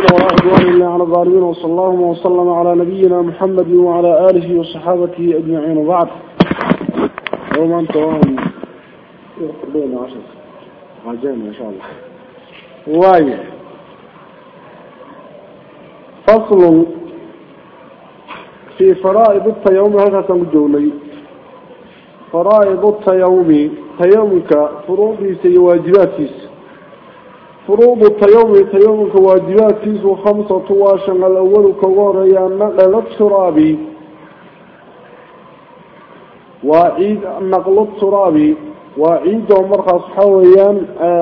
ولا عدوان إلا على الظالمين وصلى الله وسلم على نبينا محمد وعلى آله وصحابته أجمعين. وبعد. يوم أنت وهم بين عشر عجينا إن شاء الله. واي. فصل في فرائض التيوم. هذا تنجوني فرائض التيوم تيومك فروضي سيواجباتيس فروض التيوم تيومك واجباتيس وخمسة واشن الأول كغوريا نقل الترابي وعيد نقل الترابي وعيد ومرخص حويا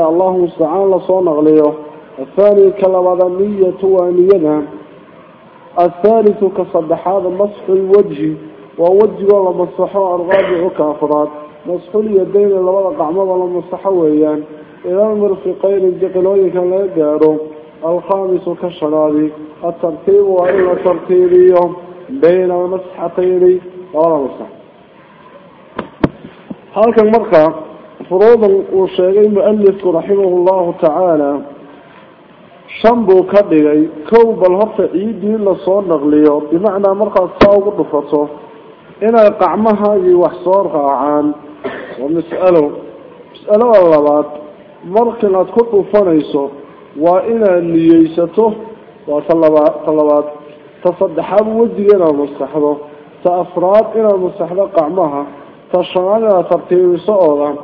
الله مستعان لصون نغليه الثاني كلمة نية وانية الثالث كصدح هذا مسح الوجه. ووجه ولا مسحه الرابع كافرات مسح اليدين قعمة ولا مسحه ويان. إلى المرفقين الجقلوين كان لا يقاروا الخامس كالشرابي الترتيب وإلا ترتيبيهم بين المسحتين. ولا مسح هلك المرقى فروضا وشيغي المؤلف رحمه الله تعالى. شنبو كدغي كو بل هرت عيدي لا soo naqliyo bimacnaa markaad saa ugu dhufato inay qacmahaagii wax soo raacaan waa mas'alo mas'alada labaad مركن أتكون فنيسو وإن ليسته وطلب طلبات تصدح إلى المستحضة تأفراد إلى المستحضة قعمها تشغل ترتيب سؤالا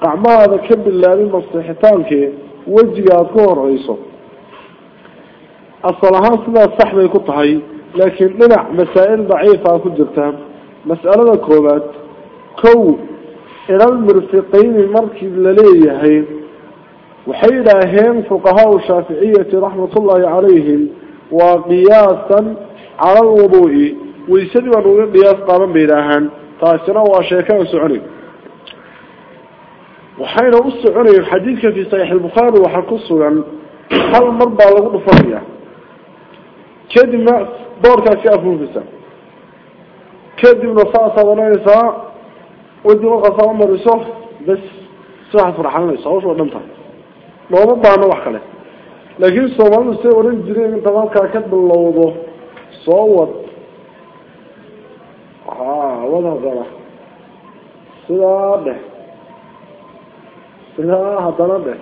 قعمها ذكب الله من مستحتانك وجدك ورئيسه الصلاة صلاة صحبة كطهي لكن لنع مسائل ضعيفة كجرتها مسألة كوبات كو إلى المرفقين المركب لليهين وحيدا هم فقهاء الشافعية رحمة الله عليهم وقياسا على الوضوء ويسدوا نوع قياس قابا بيداهن تاسنا وشيكان سعني وحينا أسعني حديثك في صحيح البخاري وحقصه عن حال مربع لغض فرية كدما دورك أسياف مفسا كدما صاصة ونعيسا ودي وقصة ومرسوف بس صحة فرحانة ويساوش ودمتها looma baano wax kale. Laakiin soomaalidu say oran jireen inta halkaa ka bilowdo soo wad. Ha wad haddana sidaa dheh. Sidaa haddana dheh.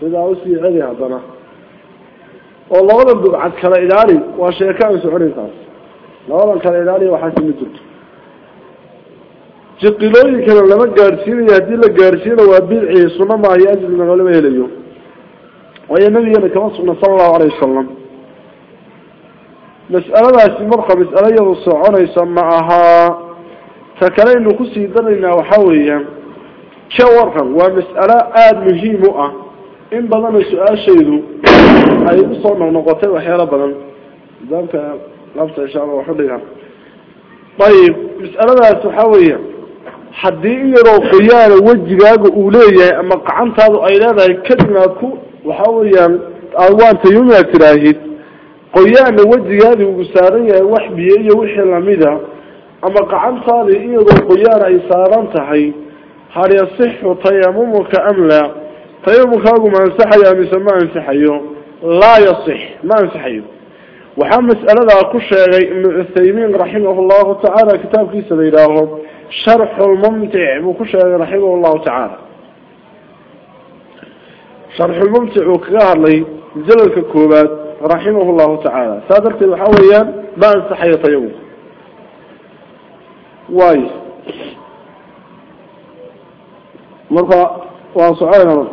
Sidaa u sii celi haddana. Oo labada dubcad kala ilaali waa sheeko aan soconaysaas labadan kala ilaaliya waxaasi ma jirto جقلوين كانوا لما قارسين يهدي لك قارسين وابيل عيسونا ما أجل من غالبا يليو ويا نبينا كمان صلى الله عليه وسلم مسألة هذه المرخة مسألة يرسل عنا يسمعها فكلين نقصي ذرنا وحاوليا كورها ومسألة آد مهيمة إن بضان سؤال شيدو أي بصنع نقطين وحيرا بضان ذلك لابت إشارة وحليها طيب مسألة هذه المرخة haddii in yaroo qoyaana wejigaaga uu leeyahay ama gacantaadu ay leedahay kadibna aad ku waxa weeyaan aad waan tayumi aad tiraahid qoyaana wejigaadi ugu saaran yahay wax biyo iyo wixii lamida ama gacantaadii in yaroo qoyaan ay saaran tahay hal yasixu tayamumuka am laa tayamumkaagu ma ansaxayaa mise ma ansaxayo laa yasix ma ansaxayo waxaa mas'aladaa ku sheegay ibnu cuthaymiin raximah llahu tacaala kitaabkiisa la yidhaaho شرح الممتع مكوش رحمه الله تعالى. شرح الممتع وكهار لي جلل ككوبات رحمه الله تعالى. سادرت الحوية ما انصحي طيبه واي. مرفع وانصحينا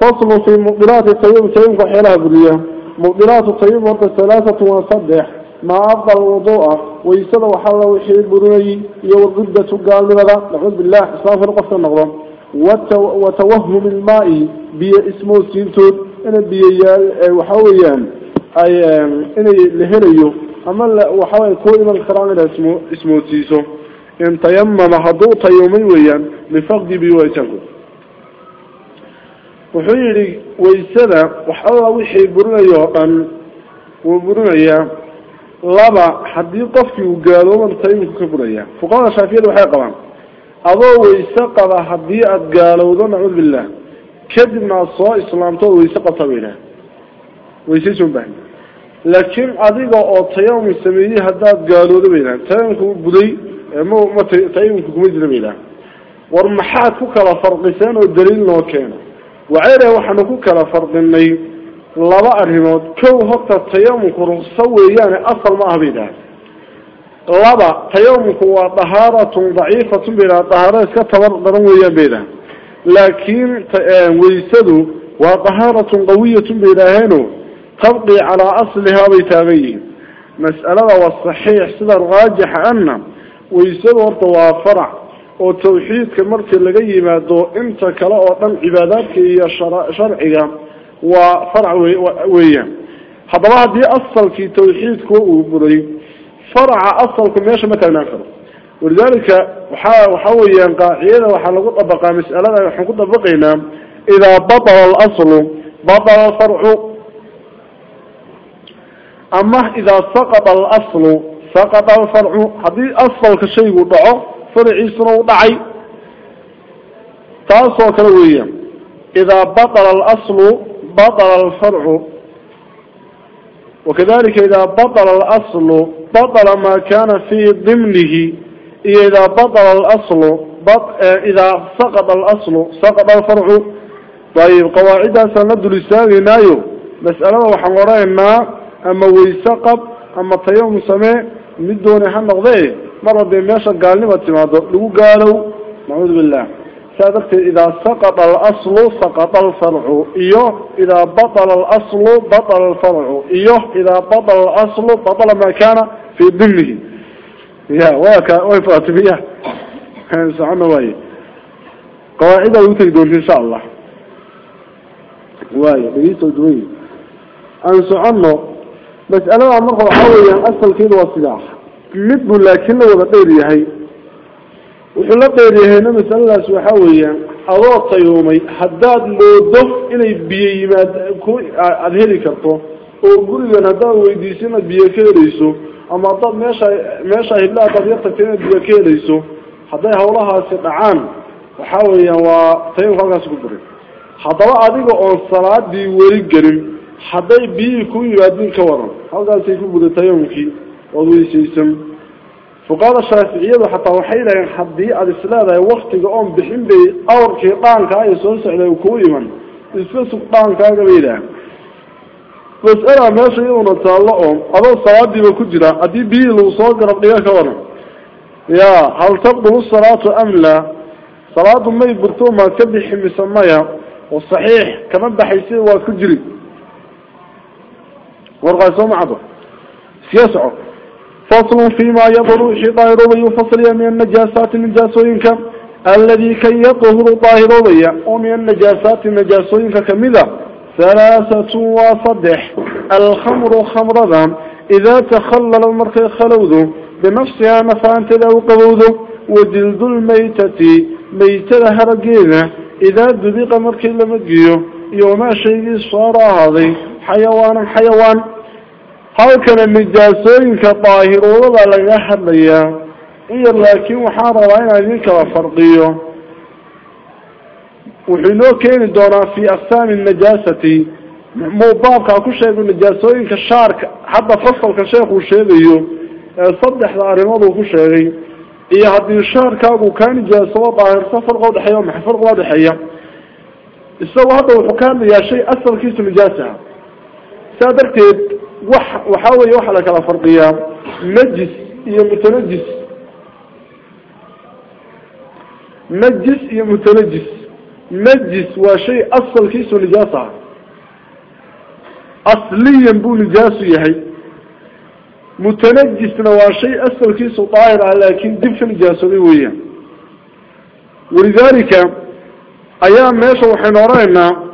فصل في مقبلات طيب الطيب تيمك حيلها قلية مقبلات الطيب ورد الثلاثة وانصدح مع أفضل الوضوء. ويسد وحال وحيد برني يورقدة قال لنا نعوذ بالله. فرقة النظام. وتو وتوهم الماء بي اسمه سينتود إن بي وحويان أي إن لهريو أما وحوي كل من خران اسمه اسمه سيسو. إن تيمم هدو طيومي ويان لفقد بيويتكم wuxuu yidhi waysada wax alla wixii burinayo oo dhan wuu burinayaa wayse qaba haddii aada gaalowdo nacuudu billah kadibna aada soo islaamto oo wayse qabta bay idhaha weysaysi ubaahan laakiin adiga oo tayamum sameeyey haddaad gaaloodo bay dhahan tayamumka u buday ma ma tayamumka kuma jira bay dhahan war maxaad ku kala farqiseen oo daliil noo keena waceere waxaanu ku kala farqinay ah waa dahaaratun daciifatun bay dhahan dahaaro iska tabar daran weeyaan bay dhahan laakiin weysadu waa dahaaratun qawiyatun bay idhaaheeno tabqi calaa aslihaa bay taagan yihiin mas'alada waa saxiix sida raajixa ana weysadu horta waa farac oo tawxiidka markii laga yimaado inta kale oo dhan cibaadaadka iyo sharciga وفرع ويان. هذا دي أصل في توحيدك وبرئي فرع أصل كم يشى متى نأخذ ولذلك وحا وحوي ينقع وحاول وحلقوا طبقة مسألة نقول طبقة هنا إذا بطل الأصل بطل الفرع. أما إذا سقط الأصل سقط الفرع. هذه أصل كشيء وضعه فرع يسر وضعي تاسو كرويا إذا بطل الأصل بطل الفرع. وكذلك إذا بطل الأصل بطل ما كان في ضمنه. إيه إذا بطل الأصل بط... إيه إذا سقط الأصل سقط الفرع. طيب قواعدها سنبدو لساني نايو. مسألة وحمراء ما أما ويسقط أما طيوم سمي من دون حمق ذي مرة بيماشا قال لي ما تماضي لو قالوا معوذ بالله. سادقت إذا سقط الأصل سقط الفرع. إيوه إذا بطل الأصل بطل الفرع. إيوه إذا بطل الأصل بطل ما كان في دمه إيوه وكا وفرت بيه سعنا وي قواعدة يتجدون إن شاء الله. وي بيته دوي أن سعنا بس أنا عمره حوليا أصل كيلو وصلاح لبه لكنه بطير يهي tayuumay haddaad moodo inay biyo yimaad ku aada heli karto oo gurigan haddaad weydiiso inaad biyo ka helayso ama haddaad meesha meesha hibla hadaad yar tagta inaad biyo ka helayso hadday hawlahaasi dhacaan waxaa weeyaan waa tayamumka halkaas ku buray haddaba adiga oon salaadii weli gelin hadday biyihii ku yimaadiin ka waran halkaasay ku buday tayamumkii ood weysaysan dhaankaa iyo soo socday kuu iman iska sug dhaankaaga bay yidhaaheen mas'ala meesha iyaduna taallo oo adoo salaadiiba ku jira haddii biyihii lagu soo garab dhiga ka waran ya hal tabdulu salaatu am laa salaadu may burto maad ka bixi mise maya oo saxiix kama baxaysi waa ku jiri warqaay soo macado iska soco فصل فيما يظهر شطاهر ضي فصل من النجاسات من النجاسوين الذي كي يظهر طاهر ضي ومن النجاسات من النجاسوين كمذا؟ ثلاثة وصدح. الخمر خمر ذا. إذا تخلل المرك خلوذ بنفسها مفانت ذا وقبوذ ودلد الميتة ميتة هرقينة إذا دبيق مركي لمجيه يوما شيء صار هذه حيوان حيوان. هلكنا النجاسين كطاهرون ولا يحليا إيا لكن وحارة وعين عزيزك وفرقية وحينو كان دونا في أقسام النجاسة موبابك أكو شيء من النجاسين كشارك حتى فصل كشيخ وشيء صدح لأرماده أكو شيء إيا هذه الشارك أكو كان نجاسة وطاهر صفر قوض حيا ومحفر قوض حيا استوى هذا الحكام شيء أصل كيس النجاسة سابرتيت وح وحاول لك على فرضية نجس هي متنجس. نجس هي متنجس. نجس وشيء أصل كيس نجاسة. أصليا بو نجاسة يهي. متنجس شيء أصل كيس طائر لكن دفع نجاسة ويهي ولذلك أيام ماشا وحين رأينا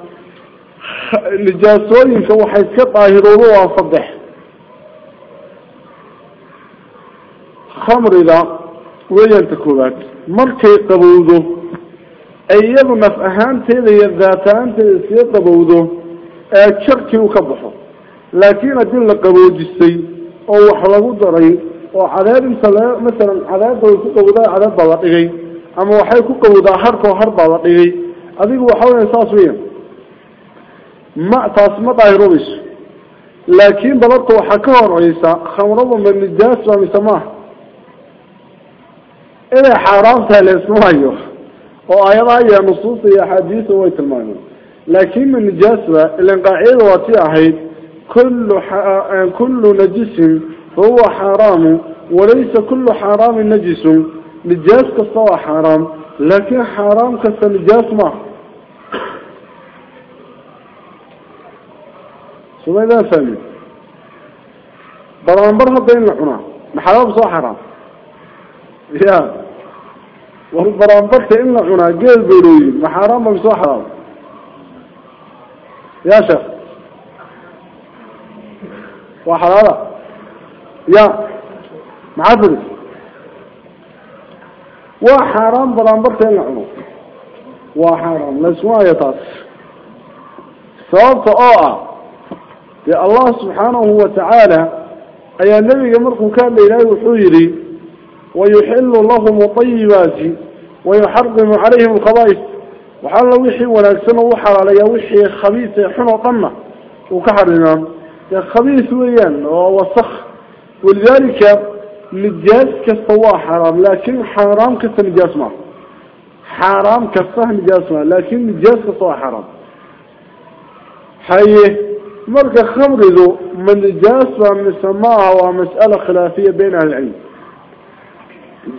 iskaga qabowdo ee jarkii u ka baxo laakiin haddii la qaboojistay oo wax lagu daray oo cadeed inta la masalan cadeedda way ku qabowdaa cadeed baa la dhigay ama waxay ku qabowdaa harkoo har baa la dhigay adigu waxa weya saas weya ما تاس ما طايروش. لكن بلطه وحكاه رئيسا خمرهم من الجاس ما يسمح إذا حرامتها لاسمه أيوه وآيضا يا نصوص يا حديث ويت المعنون لكن من الجاس اللي انقاعد واتي كل كل نجس هو حرام وليس كل حرام نجس. نجاس كالصوى حرام لكن حرام كالنجاس معه سوي ذا فهمي برام برها بين لحنا. محلوب حرام يا. وهو برام برها إن لحنا. جيل بيري محرام حرام. يا شيخ وحرارة يا. معذر وحرام برام برها إن لحنا. وحرام. لسوا يطاس ثالث آآ يا الله سبحانه وتعالى أي النبي مرق كان لا يحيري ويحل الله مطيباتي ويحرم عليهم الخبائث. وحال وحي ولا سنة وحر علي وحي خبيث حنو قمة وكحرنا يا خبيث ويان وصخ ولذلك نجاس كالصوا حرام لكن حرام كالنجاس ما. حرام كالصح نجاس ما لكن نجاس كالصوا حرام. حيه مرك خمر ذو من جاس ومن سماع ومسألة خلافية بين أهل العلم.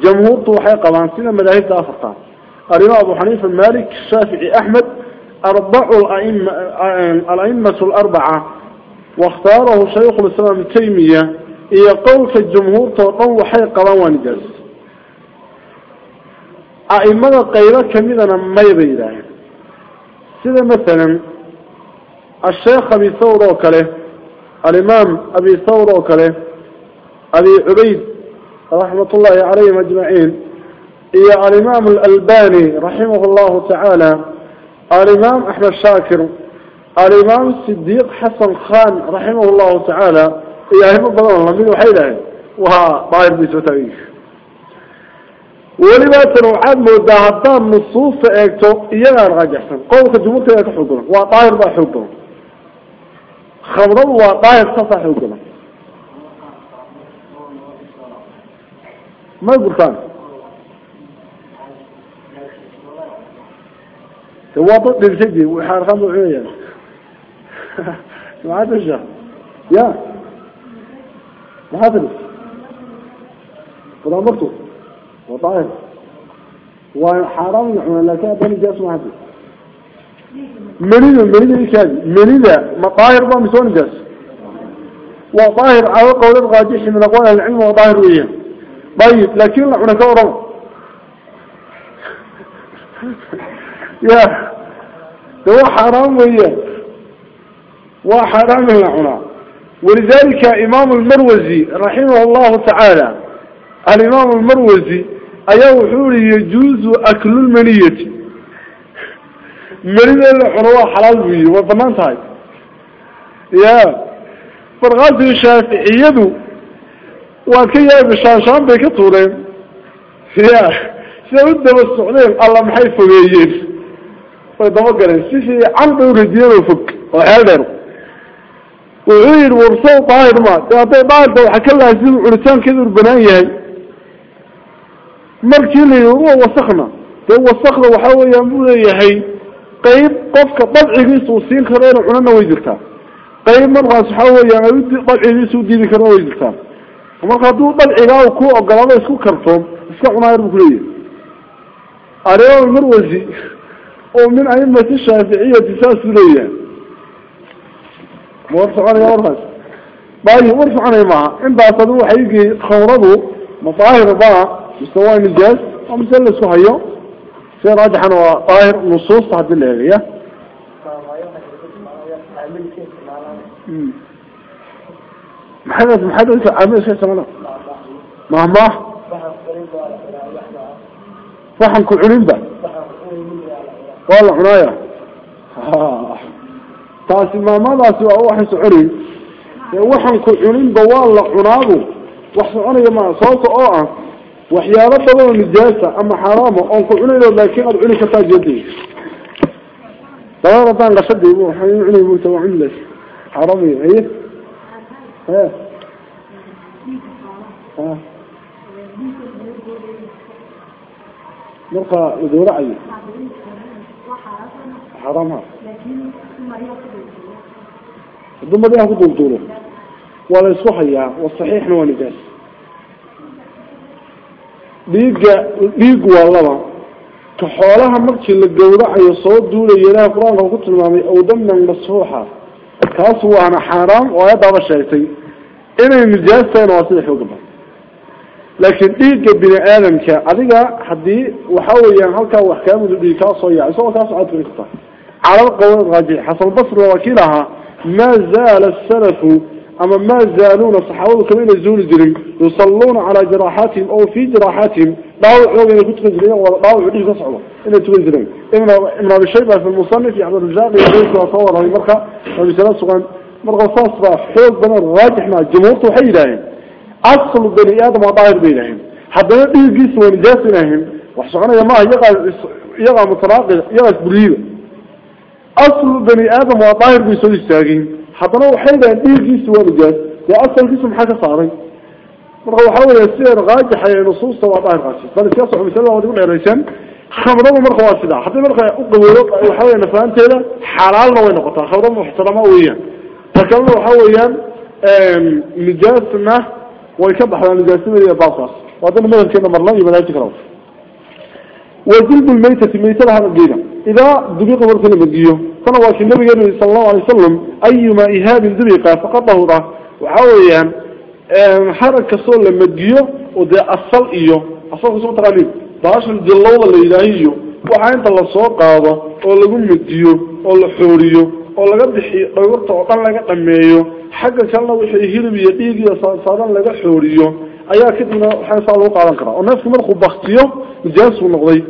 جمهور طوحي قبانسين ملاهي تافقا أريم أبو حنيف المالك الشافعي أحمد أربع الأئمة الأئمة الأربعة واختاره شيخ الإسلام التيمية إيا قول في الجمهور طوحي قبان جاس أئمة قيلة كميدنا ما يبيدها سيدا مثلا الشيخ أبي ثور وكله الإمام أبي ثور وكله أبي عبيد رحمة الله عليهم أجمعين هي الإمام الألباني رحمه الله تعالى الإمام أحمد شاكر الإمام الصديق حسن خان رحمه الله تعالى هي هم الله من وحيده وها ضاير بيسوتاويش ولما تنوعات مداهدان نصوص فأكتو إيانا رجحسن قولك جمهورك يا حضور وطاهر با حضور خمرض وطاهر صفا حضور ما قلتان توابط للسجي وحار خمر عيان ما عاد الشهر يا ما عاد فلا مرتو وطاهر وحرام يحمل لك بني جاس ما حدث منيدا منيدا إيشاد منيدا مطاهر ما مسون جاس وطاهر على قول الغاجح من أقوال العلم وطاهر وإياه طيب لكن نحن كورم يا هو حرام وإياه وحرام نحن ولذلك إمام المروزي رحمه الله تعالى الإمام المروزي ayaa wuxuu ii yajuuzu aklulmaniyati la cuno waa xalaal buu yihi waa banaan tahay ya markaasuu shaaficiyadu waad ka yaabi shaanshaan bay ka tuureen ya siday u daba socdeen alla maxay fogeeyeen way dabagaleen si fiican bay uradiyeen fog oo xeel dheer wuxuu yihi warsow daahir ma de hadday daahirta waxa ka laasimu cunitaankeedu ur dabcigiisa uu siin karo inuu cunana way jirtaa qayb markaas waxa weeyaan dabcigiisa u diidi karona way jirtaa marka hadduu dabcigaa u ku ogolaado isku karto iska cunaayar buu kuleeyahay alimaam marwasi oo min aimati shaaficiyati saasuu leeyahay ma war soconaya warkaas bayi war soconaya maaha intaas adu waxay gey khamradu madaahir baa مستوى النجاز ومثل سهيو في راجحا وطاهر نصوص هذه الآية محدث محدث عامل شيء سمعنا. ما ما؟ فحن كل علم بقى والله عناية. تاسي ما ماذا سوى واحد سعري. وحن كل علم بقى والله عنابه وحسعنيه ما صوته اوعى وحيارة سببا نجاسة أما حرامة أنك عني لو لكن قد عني كتا جديد طبعا ربان قصد يقول حيو عني موتوا عني حرامي إيه إيه مرقى ودورة عني حرامها لكن ثم يأخذ الدولة ثم يأخذ الدولة ولا يصحيها والصحيح نوانجاسة la gowracayo soo duulaya ilaha qur-aanka ku tilmaamay ow daman masfuuxa kaas waana xaaraam oo ayadaaba sheegtay inay nijaas tahayna waa sida xooga badan laakiin dhiigga bini aadamka adiga haddii waxa weeyaan halkaa wax kaa mudu dhiig kaa soo yaacay isagoo kaa socod kari karta calal qawl raajix xasan basri waa kii lahaa maa zaala salafu أما ما زالون صحابة كمان يزول جرين يصلون على جراحاتهم أو في جراحاتهم. ضاوع إنه كنت جرين وضاوع عديه تصعبه جرين إمنا إمنا بالشيبة في المصنف يحضر الرجال يجيك وصور هاي مرقى وبسلام سبحان مرقى صاصرة حوض بنا الراجح مع الجمهور توحي لهم. أصل بني آدم وطاهر بينهم. حتى يقول جيس ونجاس لهم وحسقنا يا ما يقع يقع متناقض يقع بريد أصل بني آدم وطاهر بيسوي الساقين. حضنا وحيدا دي جيس ورجال وأصل جسم حاجة صاري مرغوا حاول يسير غاج حي نصوص سواء الله الغاشي بل السياسة حمي سلوه ودقون يا ريسان خمرهم مرغوا واسدا حتى مرغوا يقضوا ويقضوا وحاول ينفهم تيلا حلال موين قطع خمرهم محترم أويا تكلموا حاويا نجاسنا ويكبح لنا نجاسنا ليا باصر وهذا المدن كان مرلا يبدأ يتكرر وجلب الميتة ميتة لها نجيلا إذا دبيق ورثنا مديو كان واكي النبي صلى الله عليه وسلم. أيما إهاب دبيق فقط ظهره وحاويا حركة صول لما ديو وده أصل إيو. أصل خصوصا تغاليب باش الجلوضة اللي إلهيو. وحاين تلا سوق هذا ولا قم مديو ولا حوريو. ولا قد حي قيورت وطن لقى قميو. حاجة كان لو يهيرب يديق صادن لقى حوريو. ayaa kadibna waxaa saa lagu qaadan karaa oo neefku markuu baktiyo nijaas uu noqday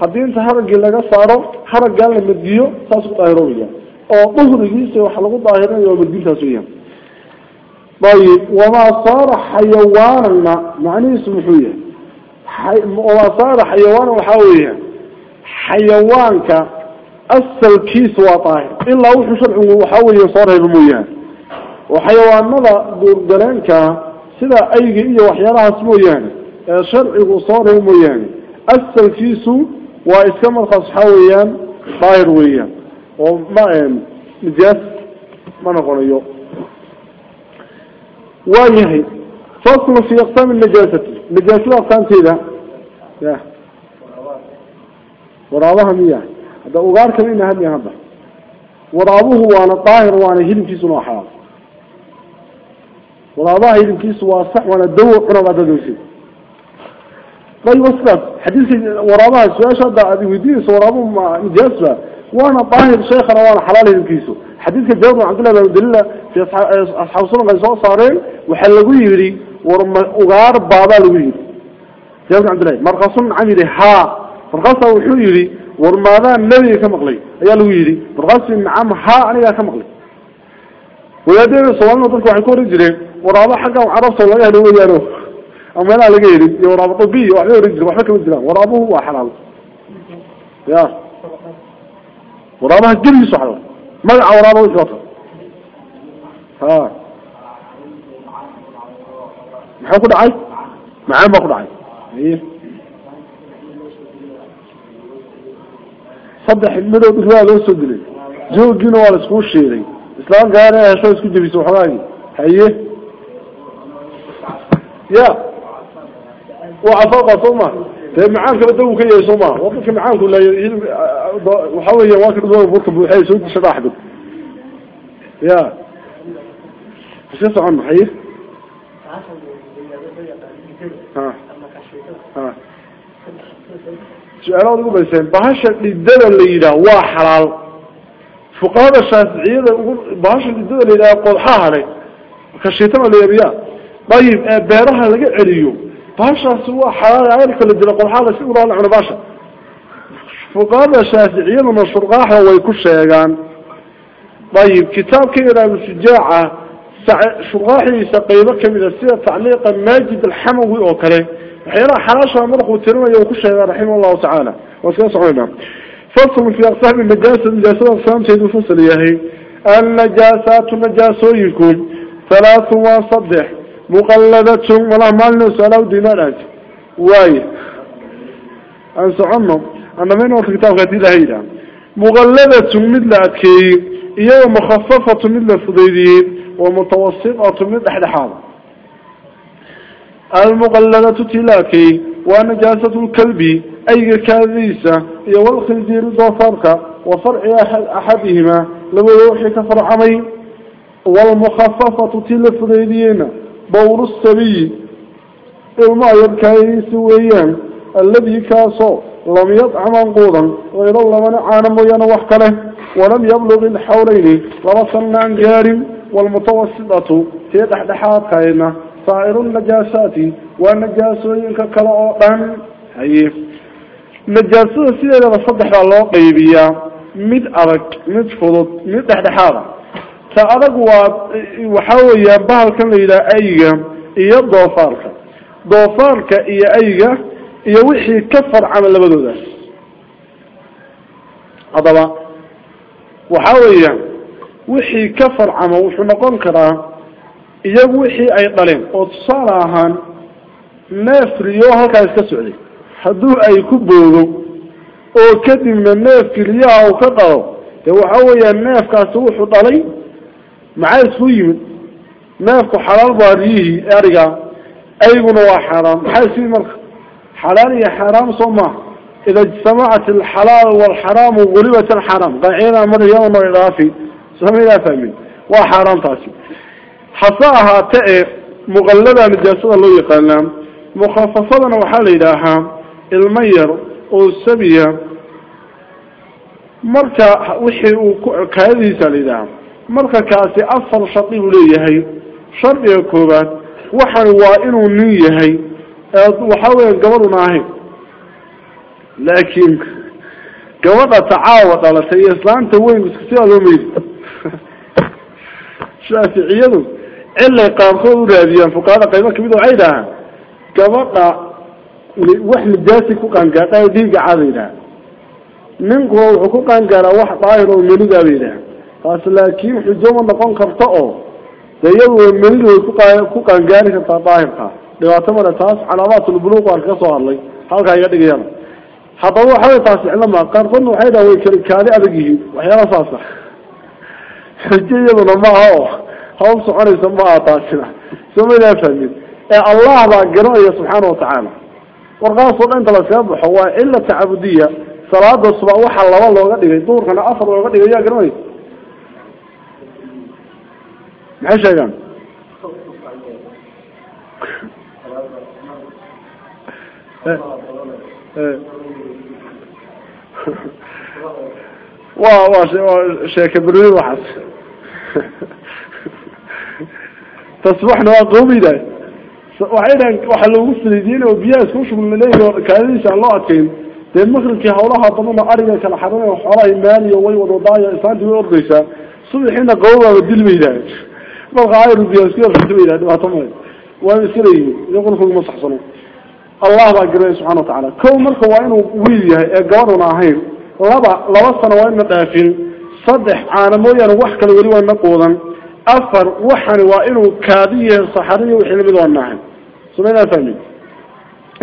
haddii inta haraggii laga saaro haraggaa la madgiyo saas ku daahiroobayaan oo duhrigiisa waxa lagu daahirinayo waa madgintaas weeyaan ayib wamaa saara xayawaanana macnihiisu muxuu yahay wamaa saara xayawaana waxaa weeyaan xayawaanka asalkiisa waa daahir ilaa wuxuu sharcigu waxaa weeye soo reeba mooyaane oo xayawaanada duurgaleenka sida ayga iyo waxyaalahaas mooyaane ee sharcigu soo reeb mooyaane asalkiisu وإسكا مرخص حاويا خاير ويا وما أهم مجاس ما نقول أيوه. ونهي فصل في أقسام النجاسة مجاس الأقسام تيدا ورابها مياه. هذا أغار كمين أهم يهبه ورابوه وأنا طاهر وأنا هلم في سنوحا ورابها هلم في سواسع وأنا دوء قنا بعد دوسي. طيب وصلت حديث ورابها سؤال شاد ويدين ورابه مع نجاسة وأنا طاهر شيخنا وأنا حلال الكيسو حديث الجواب عبد الله بن دلة في أصحاب الله عليه صارين وحلقوا يري ورم وغار بابا لويري جواب عبد الله مرقصون عمري ها. مرقصة وحو يري ورماذا النبي كمقلي. يا لويري مرقص نعم ها أنا كمقلي. ويدين صوالنا ضلك وحكور رجلين ورابا حقا وعرفت الله يهلو ويانو أما لا لقيري ورابا طبي وحيو رجل وحكا مجلان ورابه هو حلال يا ورابها الجري صحيح مدع ورابه وشوطه ها maxaa ku dhacay macaan baa ku dhacay aye saddex xidmadood waa loo soo dilay joogiina waa la iskuu sheeday islaamkaana hesho isku jebisa waxoogaagi haye ya waa soo ma wadanka macaanku la waxa weya waa ka burka buuxay soo disha dhaaxdo ya iska socon haye ha ha su-aalaad ugu bayseen bahasha dhidada la yidhaah waa xalaal fuqahada shaaficiyada ugu bahasha dhidada la yidhaah qodxaha leh kashiitama la yabiya dayib ee beeraha laga celiyo باشا سوى حلال عيالك اللي دي لقل حالة شو رأي عنا باشا. فقال الشافعية من الشرقاحة ويكوش شيئان طيب كتاب كبيرة مسجاعة شرقاحي سقيبك من السيرة تعليقا ماجد الحموي أوكري حيرا حلاشة مرخ وترمى يوكوش شيئان رحمه الله تعالى. واسكاس عنا فصل في أقصاب النجاسة. النجاسة الصلاة سيد الفصل ياهي النجاسات النجاسة يكون. ثلاث وصدح مقلدة والله ما لنا سألوا دينارات واي. أنسى عنهم أنا من وقت كتاب غدي لهيدا مغلدة مثل أتكي إياه مخففة مثل الفضيدين ومتوسطة مثل أحد حال. المغلدة تلاكي ونجاسة الكلب. أي كاذيسة. والخنزير ضفرك. وفرع أحد أحدهما. لو يوحي كفر عمي والمخففة تلفريدين بور السبي. إلما يبكي سويا. الذي كاسو لم يطعم انقوضا غير الله من عانم ويانا وحكله ولم يبلغ الحولين. ورسلنا عن جار والمتوسطة. في دحدحات كاينة. صائر النجاسات. والنجاسوين كالأوطان. هاي. نجاسة سيدة بصدح الله قيبية. مد أرك. مد فضط. مد فأرق وحاول ينبهر كان إلى أيها إيا الضوفارك ضوفارك إيا أيها ka farcama wuxuu noqon karaa iyagu wixii ay dhaleen oo tusaale ahaan neef riyo halkaa iska socday hadduu ay ku boodo oo kadibna neefki riyaha uu ka dhalo dee waxa weeyaan neefkaasi wuxuu dhalay xalaal baa riyihii ariga ayguna waa xaaraan maxaa isu yimid marka حلال يا حرام صمة إذا اجتمعت الحلال والحرام وغلبت الحرام. قاعدين مر يوم إضافي سمينا فهمين وحرام تاسي. حصاها مركا كاسي أفر شطيب ليهي شرط يكوبات وحن وائن نيهي وحاول قبضنا هاي لكن قبضة تعاوض على سيء إسلام توين بسكسيها لوميد شافعيته إلا قارخوه راديا فقال قيمة كبيرة عيدها قبضة وحن جاسي كوكان قاقا يديق عاذينا منكو وحكوكان قالا قاس لكن حجوما نقون كرتأو ديو منو كوكان قاري كتا طاهر قاس dhibaato male taas calaamaat ulbuluuq waan ka soo hadlay halkaa iga dhigayana haddaba waxaway taasi cilama qaarkoodna waxay dhaha way kali kaadi adag yihiin waxyaala saasa xujo iyaduna maaha oo hawl soconaysa maaha taasina soo maynaa fahmin ee allah baa garanaya subxaana watacaala warkaasoo dhan inta laskaga baxo waa cila tacabudiya salaada suba waxaa laba looga dhigay duurkana afar looga dhigay yaa garanaysa maxay sheegaan waa waa sheeke berri waxaas tasbaxna waa qoomida waxay dhahan waxa loogu saliidiyen oo biyaha isku shuglaleeyo kaadadiisa aan loo adkayn dee makribkii hawlaha badana ariga kala xarinay xoolaha maaliyo way wadwadaayo islaantii way ordaysaa subaxiina qabobaaba dilmaydaa marka ayru biyaha isku yarfitmaydaa dhibaato male waa iska leeyihiin iyaguna kuguma saxsano الله بقى قرأي سبحانه وتعالى. كو مركا وإنه ويليه قبرنا أهين لبا سنة وإنه دافين صدح عانا مويا وحكا لولي وإنه قوضا أفر وحن وإنه كادية صحرية وحين بدو الناحن سمعنا فهمين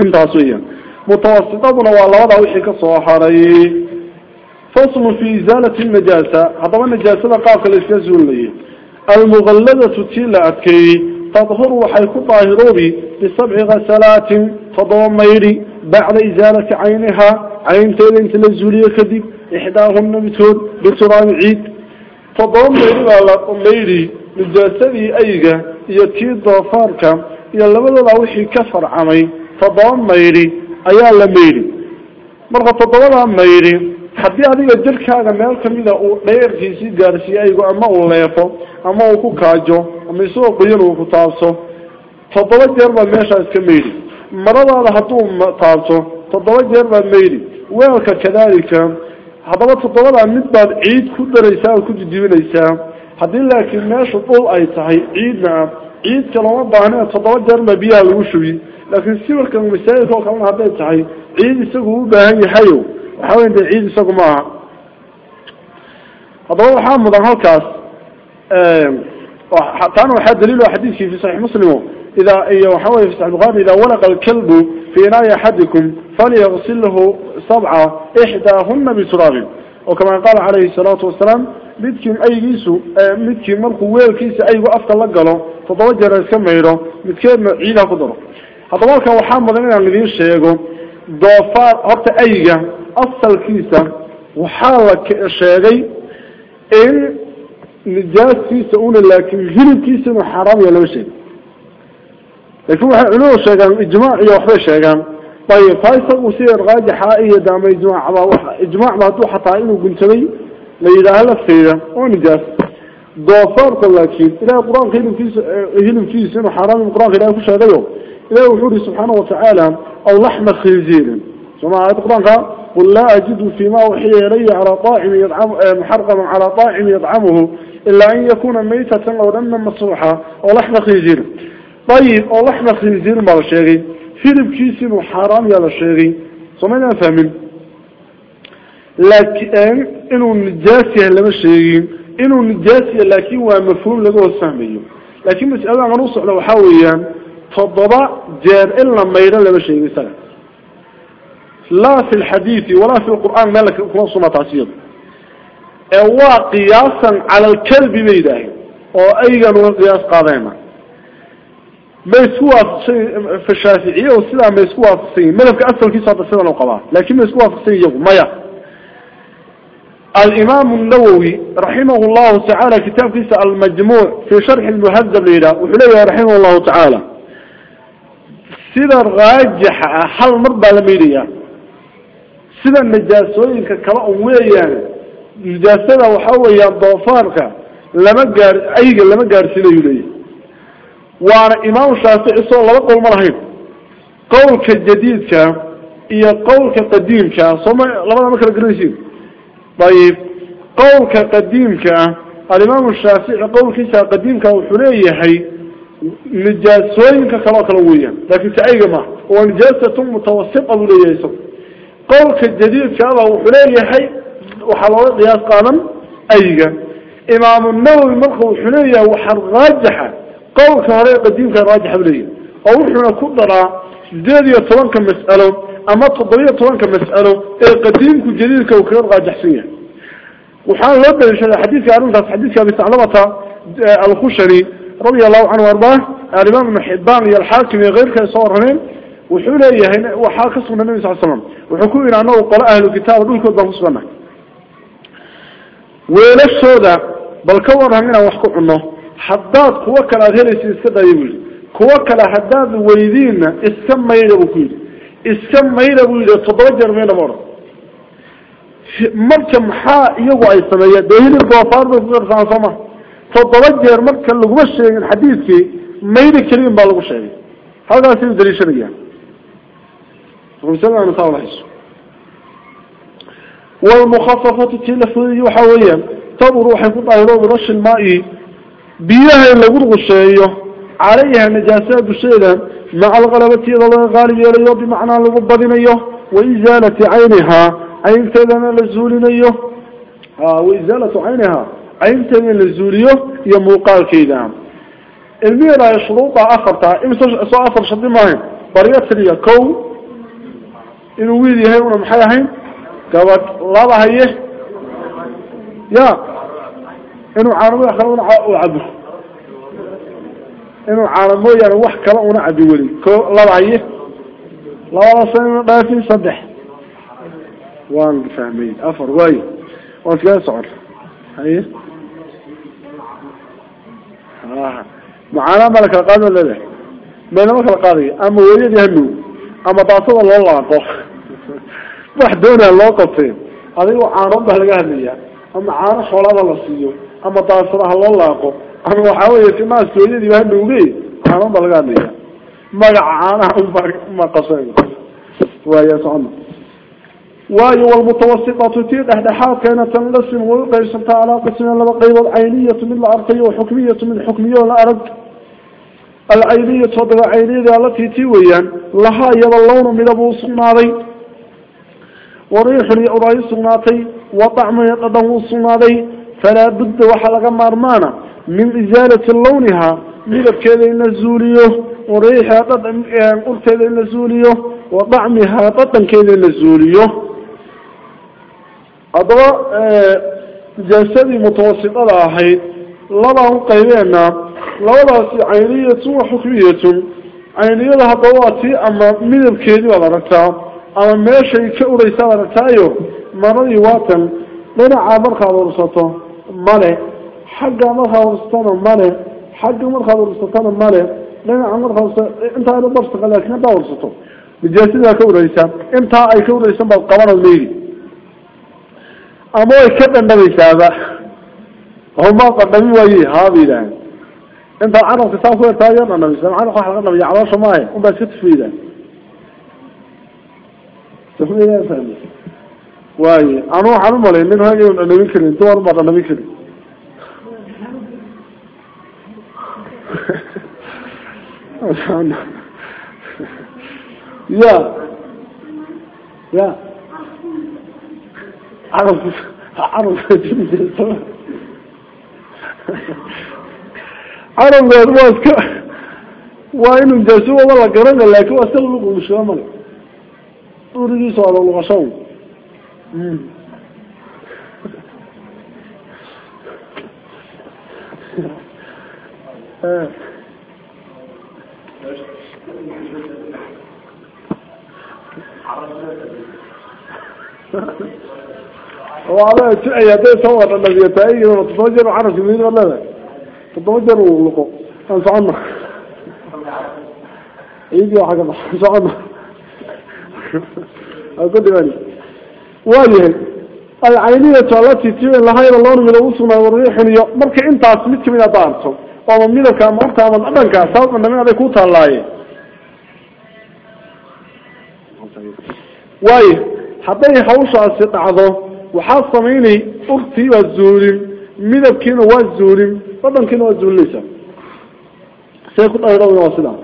انت عصويا متوسطاتنا والله وضع وحي كصحري فصل في إزالة النجاسة هذا النجاسة قاقل الإسكازون لي. المغلظة تيلا أتكي تظهر وحيك طاهروبي بسبع غسلات تضوم ميري بعد إزالة عينها عين تيلين تلزولية كذب إحداهن بتور بتران عيد. تضوم ميري على ميري نجاسدي أيغا يتيد ضفارك يلبد الوحي كفر عمي. تضوم ميري أيا لميري. مرغة تضوم ميري. Haddii adiga jirkaaga meel kamida uu dheerkiisii gaarsiiyo aygo ama uu leefo ama uu ku kaajo ama isagoo qoyan uu ku taabso toddoba jeer baad meeshaa iska maydi maradaada hadduu taabto toddoba jeer baad maydi weelka kadaalika haddaba toddobadaa mid baad ciid ku daraysaa oo ku didibinaysaa haddii laakiin meeshu dhul ay tahay ciidna ah ciidka lama baahne toddoba jeer baa biyaha lagu shubi laakiin sawirka masaajidka oo kalena hadday tahay ciid isagu u baahan yahayo mudan halkaas taana waxaa daliilo xadiidkii fi saxiix muslimo idaa iyo waxaa weye fi saxiix bukhari idaa walaqa alkalbu fi inaayi axadikum falyagsilhu sabca ixdaahuna bituraabin oo kama qaala calayhi salaatu wasalaam midkii aygiisu midkii markuu weelkiisa aygu afka la galo toddoba jeer iska maydho midkeedna ciidaha ku daro haddaba halkan waxaa mudan inaan idiin sheego doofaar horta ayga in nijaastiisa una laakin hilibkiisa inuu xaaraam ya lama sheegin laakin waxay culimadu sheegaan ijmaac iyo waxbay sheegaan ayib taa isagu sida raajixa iyo daama ijmaacba wa ijmaacba hadduu xataa inuu guntabay la yidhaaha lafteeda oo nijaas doofaarka laakiin ilahay qur-aanka hilibkiisa hilibkiisa inuu xaaraam qur-aanka ilahay ku sheegayo ilahi wuxuu yihi subxaana watacaala aw laxma khinziirin soma aayad qur-aanka qul laa ajidu fima uxiya ilaya calaa aacimi yadcam muxarama calaa aacimi yadcamuhu ilaa an yakuna maytatan aw dama masruuxa oo laxma khinziirin ayib oo laxma khinziirin baa la sheegay hilibkiisi inuu xaaraam yaa la sheegay somaynaan fahmin laakin inuu nijaas yahay lama sheegin inuu nijaas yahay laakin waa mafhuum laga hoos fahmayo laakin mas'alada aan u socdo waxaa weeyaan toddoba jeer in la maydho lama sheegin isaga laa fi lxadiidi لا في الحديث ولا في القرآن ما لك القرآن صنع تعصيد أو قياسا على الكلب بيده. أو أيضا قياس قادمة ميسكوها في الشافعية وصلها ميسكوها في السنين ملك أسر كيسا تسرنا وقبها لكن ميسكوها في السنين يقول مايا الإمام النووي رحمه الله تعالى كتاب كيسا المجموع في شرح المهذب لله وحليه رحمه الله تعالى. سيدا الغاجحة حل مربع لميريا لميريا سيدا النجاسوين كلا أمويا نجاسة وحويا ضوفارك لما قار أيقا لما قار سيدا يلي وأنا إمام الشافعي صلى الله عليه وسلم قولك الجديد كا إيا قولك القديم كا صمع لما مكرا قريسين طيب قولك قديمك الإمام الشافعي قولك قديمك وحليه هي نجاسوينك كما كلويا لكن تعيق ما هو نجاسة متوسطة وليه قولك الجديد كما وحليه هي وحلوه قياس قانم أيقا إمام النووي مرخه وحليه وحر راجحة قولك هذا قديمك راجح وليه ووحنا كدرا جديد يطلنك مسألة أما تضبية طبعاً مسألة قديمك جديدك وكير راجحسية وحال لبدا إن شاء الله حديث عرضة حديث أبي ثعلبة الخشري رضي الله عنه وارضاه الإمام ابن حبان الحاكم غير كيصور هنين وحوله هنا وحاكس من النبي صلى الله عليه وسلم وحكوا إن أنه قرأ أهل الكتاب دول كود بخص بنا ولا السوداء بل كور هنا وحكوا عنه حداد كلا هيري سيسكدا يقول قوة كلا حداد ويدين اسكم يدبو كيد iska mayna buu yidhi toddoba jeer mayna ma odhan marka maxaa iyagu ay sameeyeen dee hilib doofaar bay ku qarsanaa soo ma toddoba jeer marka laguma sheegin xadiidkii mayna keliyin baa lagu sheegay halkaasay u daliishanayaan فمثلا أنا طالعش والمخففات التلفية حوليا طب روح يكون أيروب رش المائي بيها اللي قلقوا الشيء. عليها نجاسات الشيلة مع الغلبة الغالب يليه بمعنى الغبض نيه وإزالة عينها. عين تذن للزول نيه آه، وإزالة عينها. عين تذن للزول نيه يموقع كيدان المئة شروطة أخرتها إمسا أصر شدي معين بريات ليه كون انو ويدي هاي ولا محي هين قبض الله هاي يا إنه عارم يخلون انو إنه عارم يعني واحد كلام ونعبد ولي الله هاي الله صين دافين صدق وان فهمي أفر واي وان في صار هاي آه معانا ملك القادم لله ما ملك القاضي أما وليد هنو أما بعثوا الله الله wax doonaa loo qabteen adigoo caanoon baa laga hadlayaa ama caano xoolaada la siiyo ama daasada ha loo laaqo ama waxaa weeye timaaska hooyadiiba hanowge caanoon baa laga hadlaya magaca caanaha uma qaso waaya socona waayo walmutawasitatu tii dhexdhexaadkeena tanlasim way uqaybsantaa alaa qismeen laba qaybood cayniyatu mid la arkayo xukmiyatu mid xukmiyo la arag alcayniyatu haddaba cayniyada alatii tii weeyaan lahaa iyada lawnu midabuu usugnaaday wariixun وريخري أراي صناتي وطعم يقضه صناتي فلا بد وحلق مارمانا من إزالة لونها من كذي نزوليه وريحها تطعم قلت كذي نزوليه وطعمها تطعم كذي نزوليه آه، أضواء جسدي متوسط على أحيط لبعض قيلنا لولا عينية وحكمية عينية لها ضواتي أما من كذي ولا رتاب ama midabkeedii baad aragtaa ama meeshay ka uraysa ad aragtaayo maradii waatan dhinacaa markaad ursato male xagga markaad ursatana male xagga markaad ursatana male dhinaca markaad intaa inu barsaqa laakiin haddaa ursato nijaasidaa ka uraysa intaa ay ka uraysan baad qabanad maydi ama way ka dhandhamaysaaba homaa qandhami waaye haaba yidhaaheen intaa carabka saa ku ertaa ya dhandhamisa carabka waxa laga dhamiya caloosha maahe un baa iska tufayda waaye anu waxaan umalay nin rag n dhandhamin karin dumar baa dhandhamin karin ya ya carabkeed waa iska waa inu jaaso waba la garana laakin waa iska luluqmushaa male أريد سؤال الله شو وعليه تأي يدي سوى الذي يتأي وتفجر عرش مين غلا ذا تفجر ولقو انصعنا ايدي وحاجة انصعنا dhimani waayahay alcayniyatu alati ti lahayda loona midab usugnaa wariixun iyo marka intaas mid kamid hadda arto ama midabka ama urta ama dhadhanka saas dhandhamin aday ku taalaaye waayo hadday hawshaasi dhacdo waxaa samaynay urtii waa zuulin midabkiina waa zuulin dhadhankiina waa zuulinaysaa say ku dhadhawna waa sidaa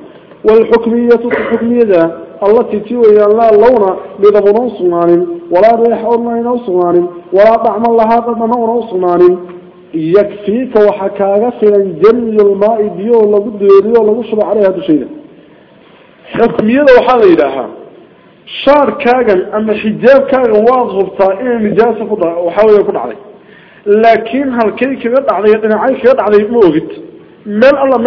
waalxukmiyatu xukmiyada laa lawna midabuna usugnaanin walaa reexa ornayna usugnaanin walaa dhacman lahaa dhadhana una usugnaanin yakfiika waxaa kaaga filan jamyulmaai biyo lagu deeriyo lagu shubo caleyha dushayda xukmiyada waxaa la yidhaahaa shaarkaagan ama xijaabkaagan waad hubtaa inay nijaasa ku dha waxa weya ku dhacday laakiin halkay kaga dhacday dhinacay kaga dhacday ma ogid meel alla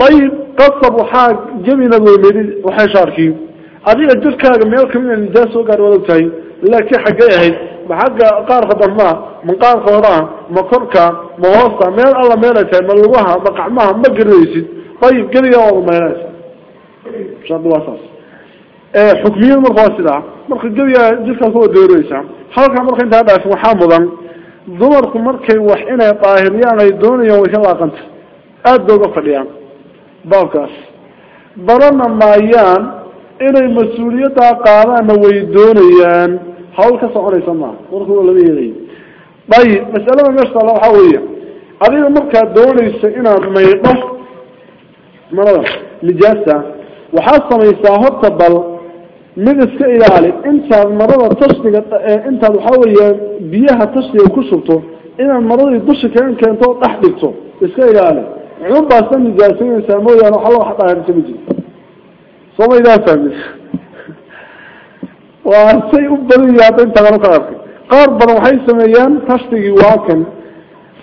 dayib qasab waxaa jabinad weymedi waxay shaarkii. Adiga jirkaaga meel kamida nijaas soo gaar waad og tahay laakiin xaggay ahayd ma xagga qaarka dammaa ma qaarka horaa ma korka ma hoosta meel alla meelay tahay ma lugaha ma qacmaha ma garanaysid dayib geligaa waad umaynaysa shardi waa saas. Xukmiyadu marka waa sidaa marka geligaa jirkaa kuwa dooreysaa halkaa marka intaa dhaafin waxaa mudan dumarku markay wax inay daahiriyaan ay doonayaan way ka laaqanta. Aada bay uga fadhiyaan qaadaanna way doonayaan hawl ka soconaysa maaha warku lama yeelayo dayib masalada meesha taalla waxaa weya adiga markaad doonaysa inaad maydho marada nijaasta waxaad samaysaa horta bal mid iska ilaali intaad marada tashdiga intaad waxaa weya biyaha tashdiga ku shubto inaad maradii dusha kaga keento oo dhex dhigto iska ilaali cun baasa nijaasaynaysaa mooyaane waxa loo daahirsa ma jirto soo maydaa fahmin waa say u badan yihi hadda intaanu ka arkay qaar badan waxay sameeyaan tashdigii waa kan.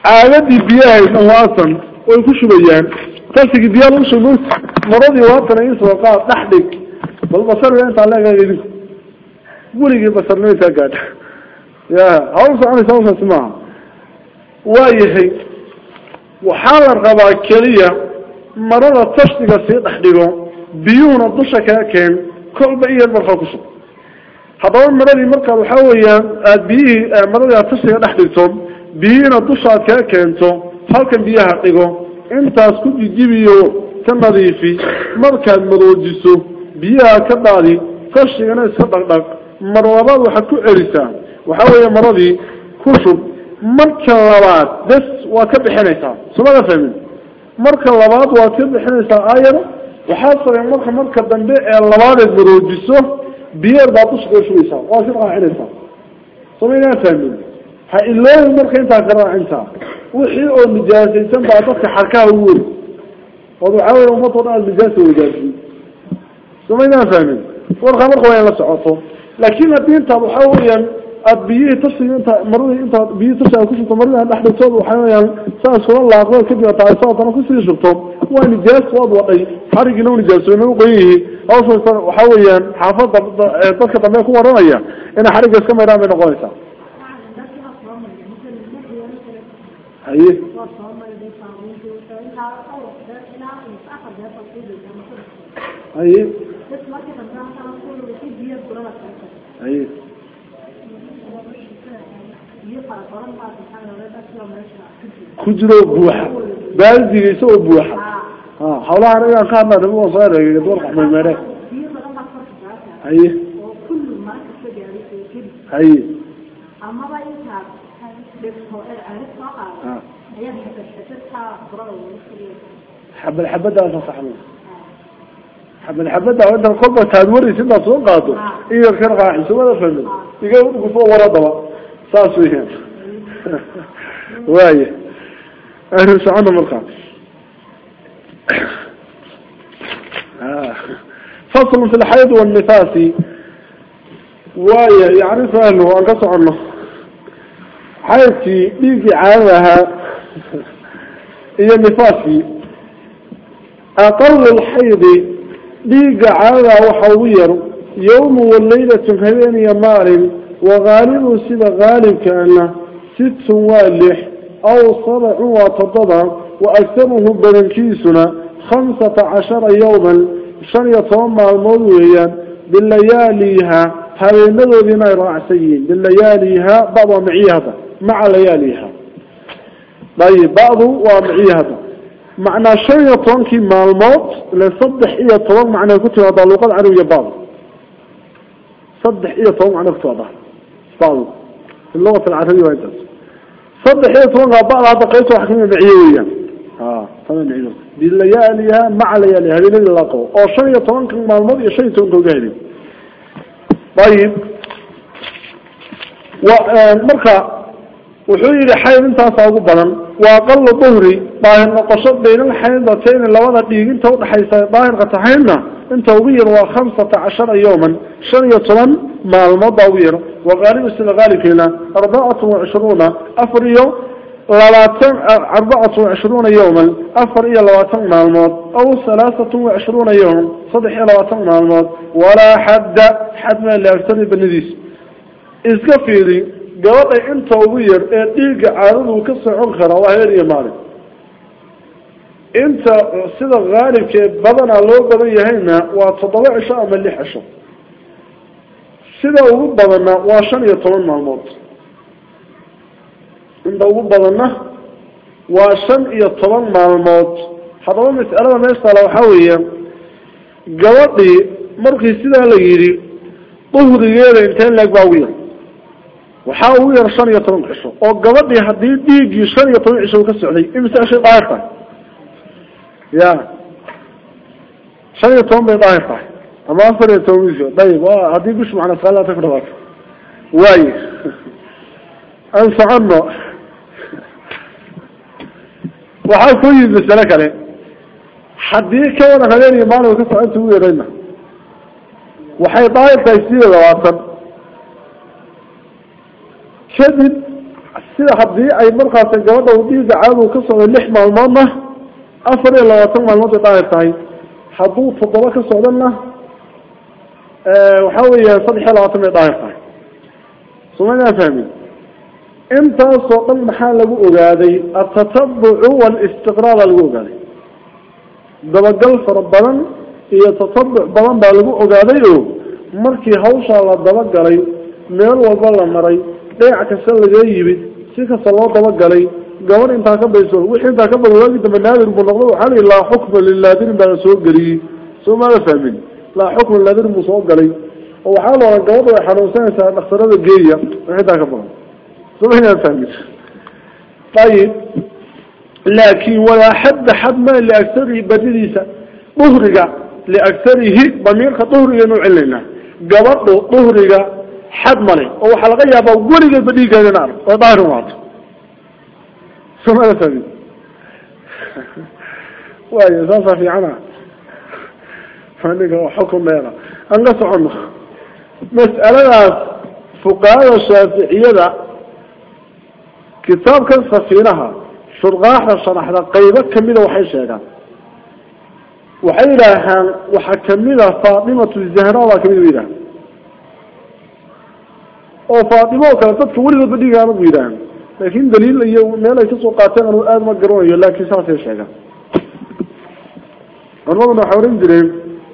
Caagadii biyahaydna waasan way ku shubayaan. Tashdigii biyaha lagu shubo maradii waatan isoo qaad dhex dhig. Bal basarga intaa leegahay idinku weligii basarnimo intaa gaadha ya hawl soconaysa hawshaasi maaha. Waayahay iyar markaa ku shub haddaba maradii markaad waxaa weeyaan aada biyihii maradii aad tashdiga dhex dhigto biyihiina dusha aad kaa keento halkan biyaha dhigo intaas ku jijibiyo ka nadiifi markaad madoojiso biyaha ka daadi tashdigana iska dhaqdhaq mar labaad waxaad ku celisaa waxaa weeye maradii ku shub waad ka bixinaysaa ayar waxaa sabay marka marka dambe ee labaadeed maroojiso biyeer baad dusha kaga shubaysaa waa ka raacinaysaa somaynaa fahmin ha ilooyin marka intaa ka raacintaa wixii oo nijaasaysan baa dadka xarkaha u weri ood waxaa weya ummadoo dhan aada nijaasa wadaasiy somaydaan fahmin warkaa marka waa in la socoto laakin haddii intaad waxaa weeyaan أبيه تصل أنت مرضي أنت أبيه تصل أكوس تمرضي أنا أحد صاد وحنا يعني سأل سؤال الله أقول كذي أتعال صاد أنا أكوس يشربتهم وأنا جالس صاد وقي حرق نوني جالس وين هو قيه أوصل صار وحوي يعني حافظ ضبط ضبط ما يكون رمية أنا حرق جالس كم يرامي نقايته أيه أيه أيه haye haye ku jiro buuxa baaldiga isagoo buuxa ha hawlahan igaan ka hadla nima soo ereegay dumarka xmaymeere haye haye amaba intaad dhigto ee arif soo qaado ayaad xabadxabadtaa burada xabad xabadaasa saxma xabad xabada inta kolba taad waraysa intaad soo واي. أهل سعنا مرقام فصل في الحيض والنفاس. واي يعرف أنه أنقص عنه. حيثي بيجي عامها. هي نفاسي أقل الحيض بيجي عامها وحوير. يوم والليلة هذين يمارن وغالب سيدة غالب كأنه. ست سوالح أو صرع وتضبع وأكثرهم بلنكيسنا خمسة عشر يوما شن يطوم الموضوعيا باللياليها هذه النظر بما يرى عسيين باللياليها بعض معيها مع لياليها طيب بعض ومعيها معنى شن يطوم كما الموت لصدح إيا الطوام معنى كتب هذا اللغة العربية بعض. صدح إيا الطوام معنى كتب هذا. بعض. اللغة العربية وعندها bada hadda qaybta wax kamida miciye weeyaan ha tama miciyo bilayaaliha maca layaaliha habeenadii la qabo oo shan iyo tobanka maalmood iyo shan iyo tobanka uga helin ayib marka wuxuu yihi xayd intaasa ugu badan waa aqalu duhri daahir noqosho bayna xaydatayn labada dhiig inta ugu yar waa khamsata cashara yawman shan iyo toban maalmood baa ugu yar wagaalibu sida gaalibkeena arbacatu wacishruuna afar iyo labaatan arbacatu wacishruuna yawman afar iyo labaatan maalmood aw halaasatu wacishruuna yawman saddex iyo labaatan maalmood walaa xadda xad maa laagtani banadiis iska fiiri gabadha inta ugu yar ee dhiigga caadadu ka socon kara waa habeen iyo maalin inta sida haalibkee badanaa loo badan yahayna waa toddoba cisho ama lix cisho sida ugu badanna waa shan iyo toban maalmood inta ugu badanna waa shan iyo toban maalmood haddaba mas'alada meeshaala waxaa weeye gabadhii markii sidaa la yidhi duhrigeeda inteen leeg baa ugu yar waxaa ugu yar shan iyo toban cisho oo gabadhii haddii dhiiggii shan iyo toban cisho ka socday imise cishay daahir tahay ya shan iyo toban bay daahir tahay ku dhawaato waayo aan soconno waxaa ku yimid masale kale haddii ka wadan habeen iyo maalin ka soconta ugu yarayna waxay daahir tahay sideed labaatan kadib sida haddii ay markaas gabadha u dhiiga caadu ka socdo lix maalmoodna afar iyo labaatan maalmood bay daahir tahay hadduu toddoba ka socdana waxa weeya saddex iyo labaatan bay daahir tahay intaasoo dhan maxaa lagu ogaaday? Atatabucu walistiqraa baa lagu ogaaday. Dabagal fara badan iyo tatabuc badan baa lagu ogaaday o markii hawshaa la dabagalay meel walba la maray dhinac kasta laga yimid si kasta loo dabagalay gabadh intaa ka bayso wixii intaa ka badan waagii dambe naadir buu noqday waxaa layihi laa xukma lilaadirin baa la soo geliyey. Soo maada fahmin laa xukma lilaadirin buu soo galay oo waxaa la oran gabadha way xanuunsanaysaa dhakhtarada geeya wixii intaa ka badan soo maynaan fahmin ayib laakin walaa xadda xad ma liaktarihi badidiisa duhriga liaktarihi damiirka duhrigaynu celinayna gabadhu duhriga xad male oo waxaa laga yaabaa weligeedba dhiiggeeda in arag oo daahir عنا فانك حكم لنا انقص عنه مسألة فقهاء الشافعية كتاب كان سفينها شرقاح شرح قيبة كمينة وحي شيئا. وحي لها وحكمينة فاطمة الزهراء وكمينة ويلها وفاطمة وكانت تتولي بديها مقويلها لكن دليل ay ka soo qaateen anu aad ma garanayo laakiin saasay sheegaan culimaduna waxay oran jireen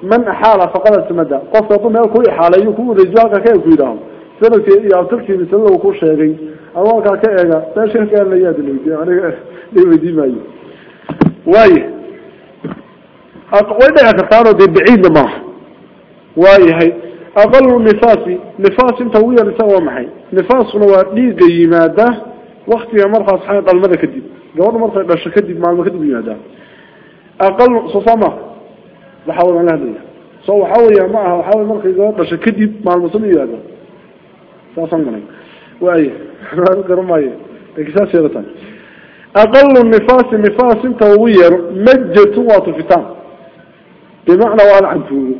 axaala faqada samada qofka hadduu meel ku ixaalayo ku wareejiyo halkaa ka ku yidhaaho sanadkii iyo abtirkii masalada uu ku sheegay ama halkaa ka eega meesha ka eelayaa dilweydiy aniga dhiweydiin maayo waaye way dhici kartaanoo dee baciidna maaha waayahay aqalu nifaasi nifaas inta ugu yar isaga waa maxay nifaasuna waa dhiigga yimaada waktiga markaas xay dhalmada kadib gabadha markay dhasho kadib maalmo kadib yimaada aqal so waxa weeya ma aha waxa weey markay gabadha dhasho kadib maalmo soo yimaada saasan manay waay garmaayo لكن سيرة أقل النفاس نفاس انت وير مجة وطفتان بمعنى وأنا عنفوه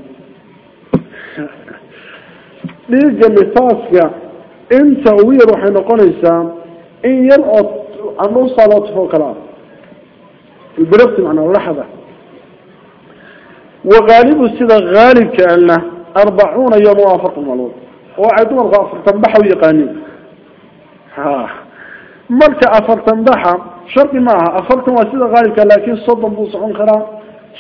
dhiigga nifaaska inta ugu yar waxay noqonaysaa in yar oo ama usaalootifoo kale ah ilbirafti macnaa laxda وغالب السيدة غالب كأنه أربعون يوم وافق الملوط وعدوا الغا أفرتن بحا ويقانين ملك أفرتن بحا شرط معها أفرتن وسيدة غالب كأنه لكن صدن بوسع عنكرا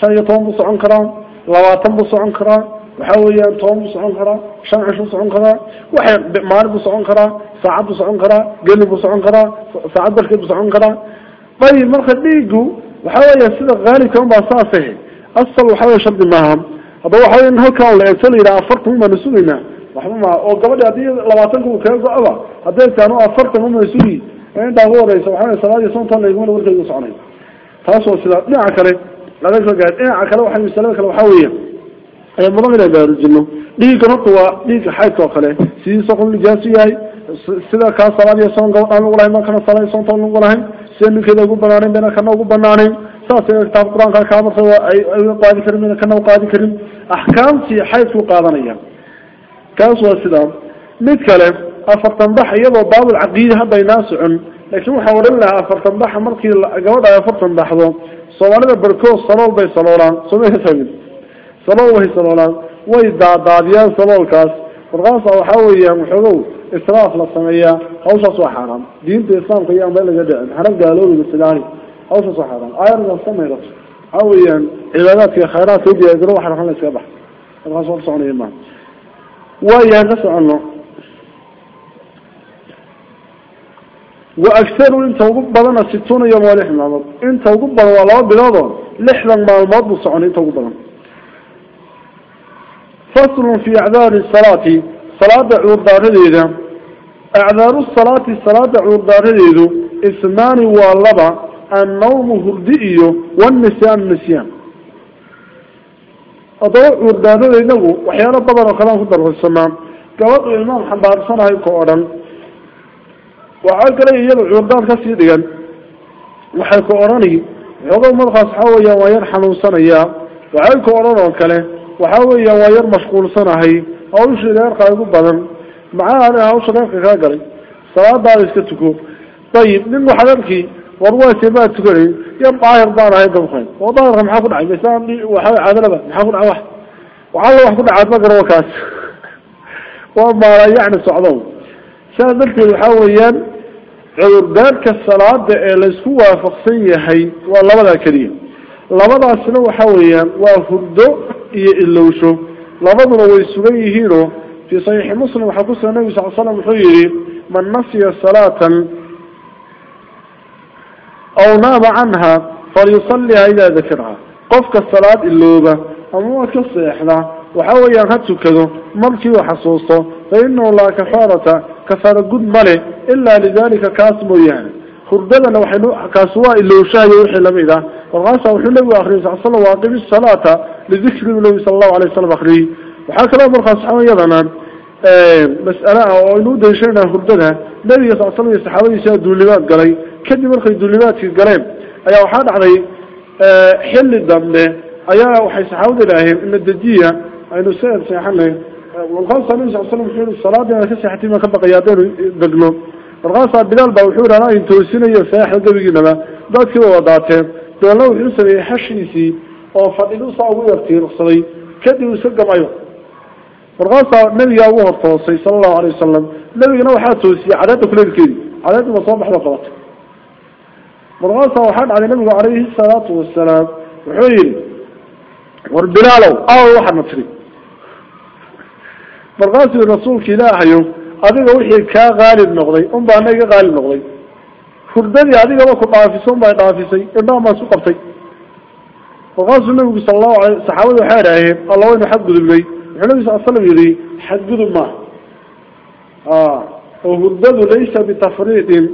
شريطون بوسع عنكرا لواتن بوسع عنكرا وحاوية طوم بوسع عنكرا شنعش بوسع عنكرا وحي بمال بوسع عنكرا ساعد بوسع عنكرا قل بوسع عنكرا ساعد بركي بوسع عنكرا طيب ملك ليقو وحاوية سيدة غالب كأنه بأساسه. Buu socon karaa saacad barkeed buu socon karaa ayib marka dhiigu waxa weeya sida haalibka unbaa saas ahe asal waxa weya shardi maaha haddaba waxa weya in halkaa la eegto la yidhaha afartan umaana sugaynaa waxba maaha oo gabadhi haddii labaatanka uu kaga go-aba hadday taano afartan umaana sugi intaa ugu horeysa waxa weya salaad iyo soontan laygumana warkaygu soconay taas waa sida kaa salaad iyo soon gabadhaan lagu lahayn markana salaad iyo soontaan lagu lahayn sida ninkeeda ugu banaanayn bayna kana ugu ساسي كتاب القرآن قال كامر سوى أي قادي كريم كان هو قادي كريم. أحكام في حيث هو قادنية كان سوى السلام نتكلم أفرطن بح يضو باب العقيدة بين ناس عم لكن هو حول الله أفرطن بح مركي قوضة أفرطن بح ذو صوانة بركوز صلوه بي صلوران صميه سميه صلوه بي صلوران ويدع داديان صلوه الكاس فرغان صلوه حوية محلو إسراف للصمية خوشة صلوه حرام دين في قيام بي حرام قالوا لي آية أو صحرا. أيضا سمي رأس أويا إبادات يا خيرات يدي يدروح رحلة سبح الرسول صلى الله عليه ويا نسأل الله وأكثر من توقب بنا ستون يوم ولحنا الله إن توقب بنا بلا بلادنا لحنا مع المرض صعوني توقب بنا فصل في أعذار الصلاة. صلاة عور دار الإيدا أعذار الصلاة صلاة عور دار الإيدا إثمان والله salaati salaada cuurdaaradeedu ismaani waa laba annawmu hurdi iyo wanisyaan nisyaan haddaba cuurdaarada inagu waxyaalo badan oo kalean ku dararsanaa gabadhu ilmaan xambaarsanahay ka o dhan waxaa kale iyada cuurdaar kasii dhigan waxay ka odhani xooga markaas waxaa weeyaan waa yar xanuunsanayaa waxay ka odhan oo kale waxa weeyaan waa yar mashquulsanahay dabkayn oo daahirka maxaa ku dhacay masaan waxaa caadalaba maxaa ku dhacay wax waxalla wax ku dhacaad ma garo kaas waa maala yacni socdow sidaas darteed waxaa weeyaan cudurdaarka salaada ee laysku waafaqsan yahay waa labadaa keliya labadaasna waxa weeyaan waa hurdo iyo ilowsho labaduna way sugan yihiinoo fii saxiixi muslim waxaa kusugan nabi sal slam wuxuu yihi man nasiya salaatan aw naama canha falyusaliha idaa dakaraha qofka salaad ilooba ama waa ka seexda waxa weeyaan ha tukado markii uu xasuusto fa inahu laa kafaarata kafaara gud male ilaa lidalika kaas mooyaane hurdadana waxay kaasi waa ilowshahayo wixii lamid ah markaasa wuxuu nabigu akriyay sal slam waaqimi salaata lidikri nabi sala allahu alay wasalam akriyey waxaa kaloo markaas waxa iyadana mas'ale ah oo aynu udaliishanayna hurdada nabiga kadib markay dulimaadkii galeen ayaa waxaa dhacday xilli dambe ayaa waxay saxaabada idhaaheen ina dejiya aynu se seexanay markaasaa nabi sal slam wuxuu yihi salaadii aan ka seexatay baan ka baqaya haddaynu degno markaasaa bilaal baa wuxuu yihi anaa in toosinayo seexda gebigiinaba dadkii waa wadaateen dabeelna wuxuu sameeyey xashiisii oo fadhidusaa ugu yartiirsaday kadib iska gamayo markaasaa nabigaa ugu hortoosay sala allahu alay wasalam nabigana waxaa toosiyey cadaadda kuleelkeedi cadaaddi ma soo baxda qabatay مرغان صوحان على نبي عليه الصلاة والسلام. وحين والبلالو أهو واحد نتري مرغان صوحان الرسول كلاحيو أدقى وحي كا غالب نغضي أمبا ميقى غالب نغضي فردني أدقى وكو قافيسي أمبا قافيسي إنه ما سوق قبطي مرغان صوحان النبي صلى الله عليه صحابه وحيرة الله وين حق ذو البي وحين نبي صلى الله عليه حق ذو ما. آه. وهدده ليس بتفريق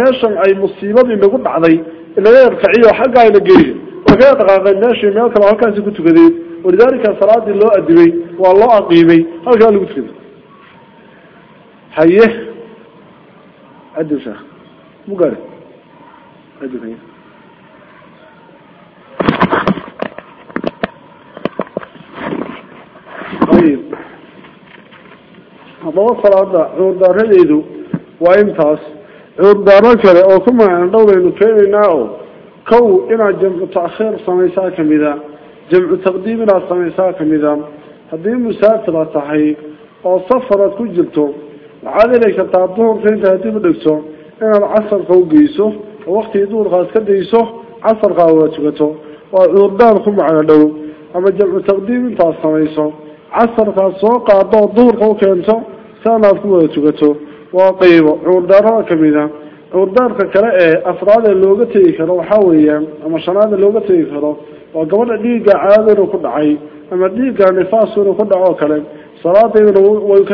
meeshan ay musiibadii nagu dhacday inaga yarkaciyo xagga ayna geeyo way kaga dhaqaaqeen meeshii meel kale halkaasi ku tukadeen walidaalika salaadii loo adimay waa loo aqiimay halkaa lagu tukaday haye adib sheekh mugaare adib haye ayib haddaba salaada cuurdaaradeedu waa intaas cuurdaaro kale oo ku magacan dhowbaynu keenaynaa oo kow inaad jamcu taakhiir samaysaa kamida jamcu taqdiim inaad samaysaa kamida haddii musaafira tahay oo safaraad ku jirto waxaad heli kartaa duhurka intaad dib u dhigto inaad casarka ugeyso oo waktigii duhurkaas ka dayso casarkaa waa tukato waa cuurdaar ku macno dhow ama jamcu taqdiim intaad samayso casarkaad soo qaado oo duhurka u keento saanaad ku wada tukato waa qeybo cuurdaarada kamida cuurdaarka kale ee afraada looga tegi karo waxaa weeyaan ama shanaada looga tegi karo waa gabadha dhiigga caadada inuu ku dhacay ama dhiigga nifaasku inuu ku dhaco kale salaadayduna way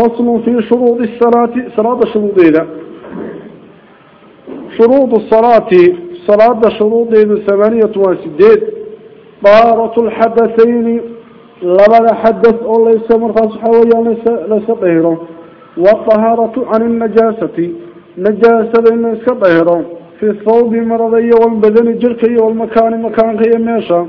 فصل في شروط الصلاة صلاة شروط إذا. شروط الصلاة صلاة شروط إذا ثمانية وسديد طارة الحدثين لما حدث الله يسمر فصحى ليس لسطهرا وطهارة عن النجاسة نجاسة ليس سطهرا في الثوب مرضي والبدن الجركي والمكان مكان غير ماشا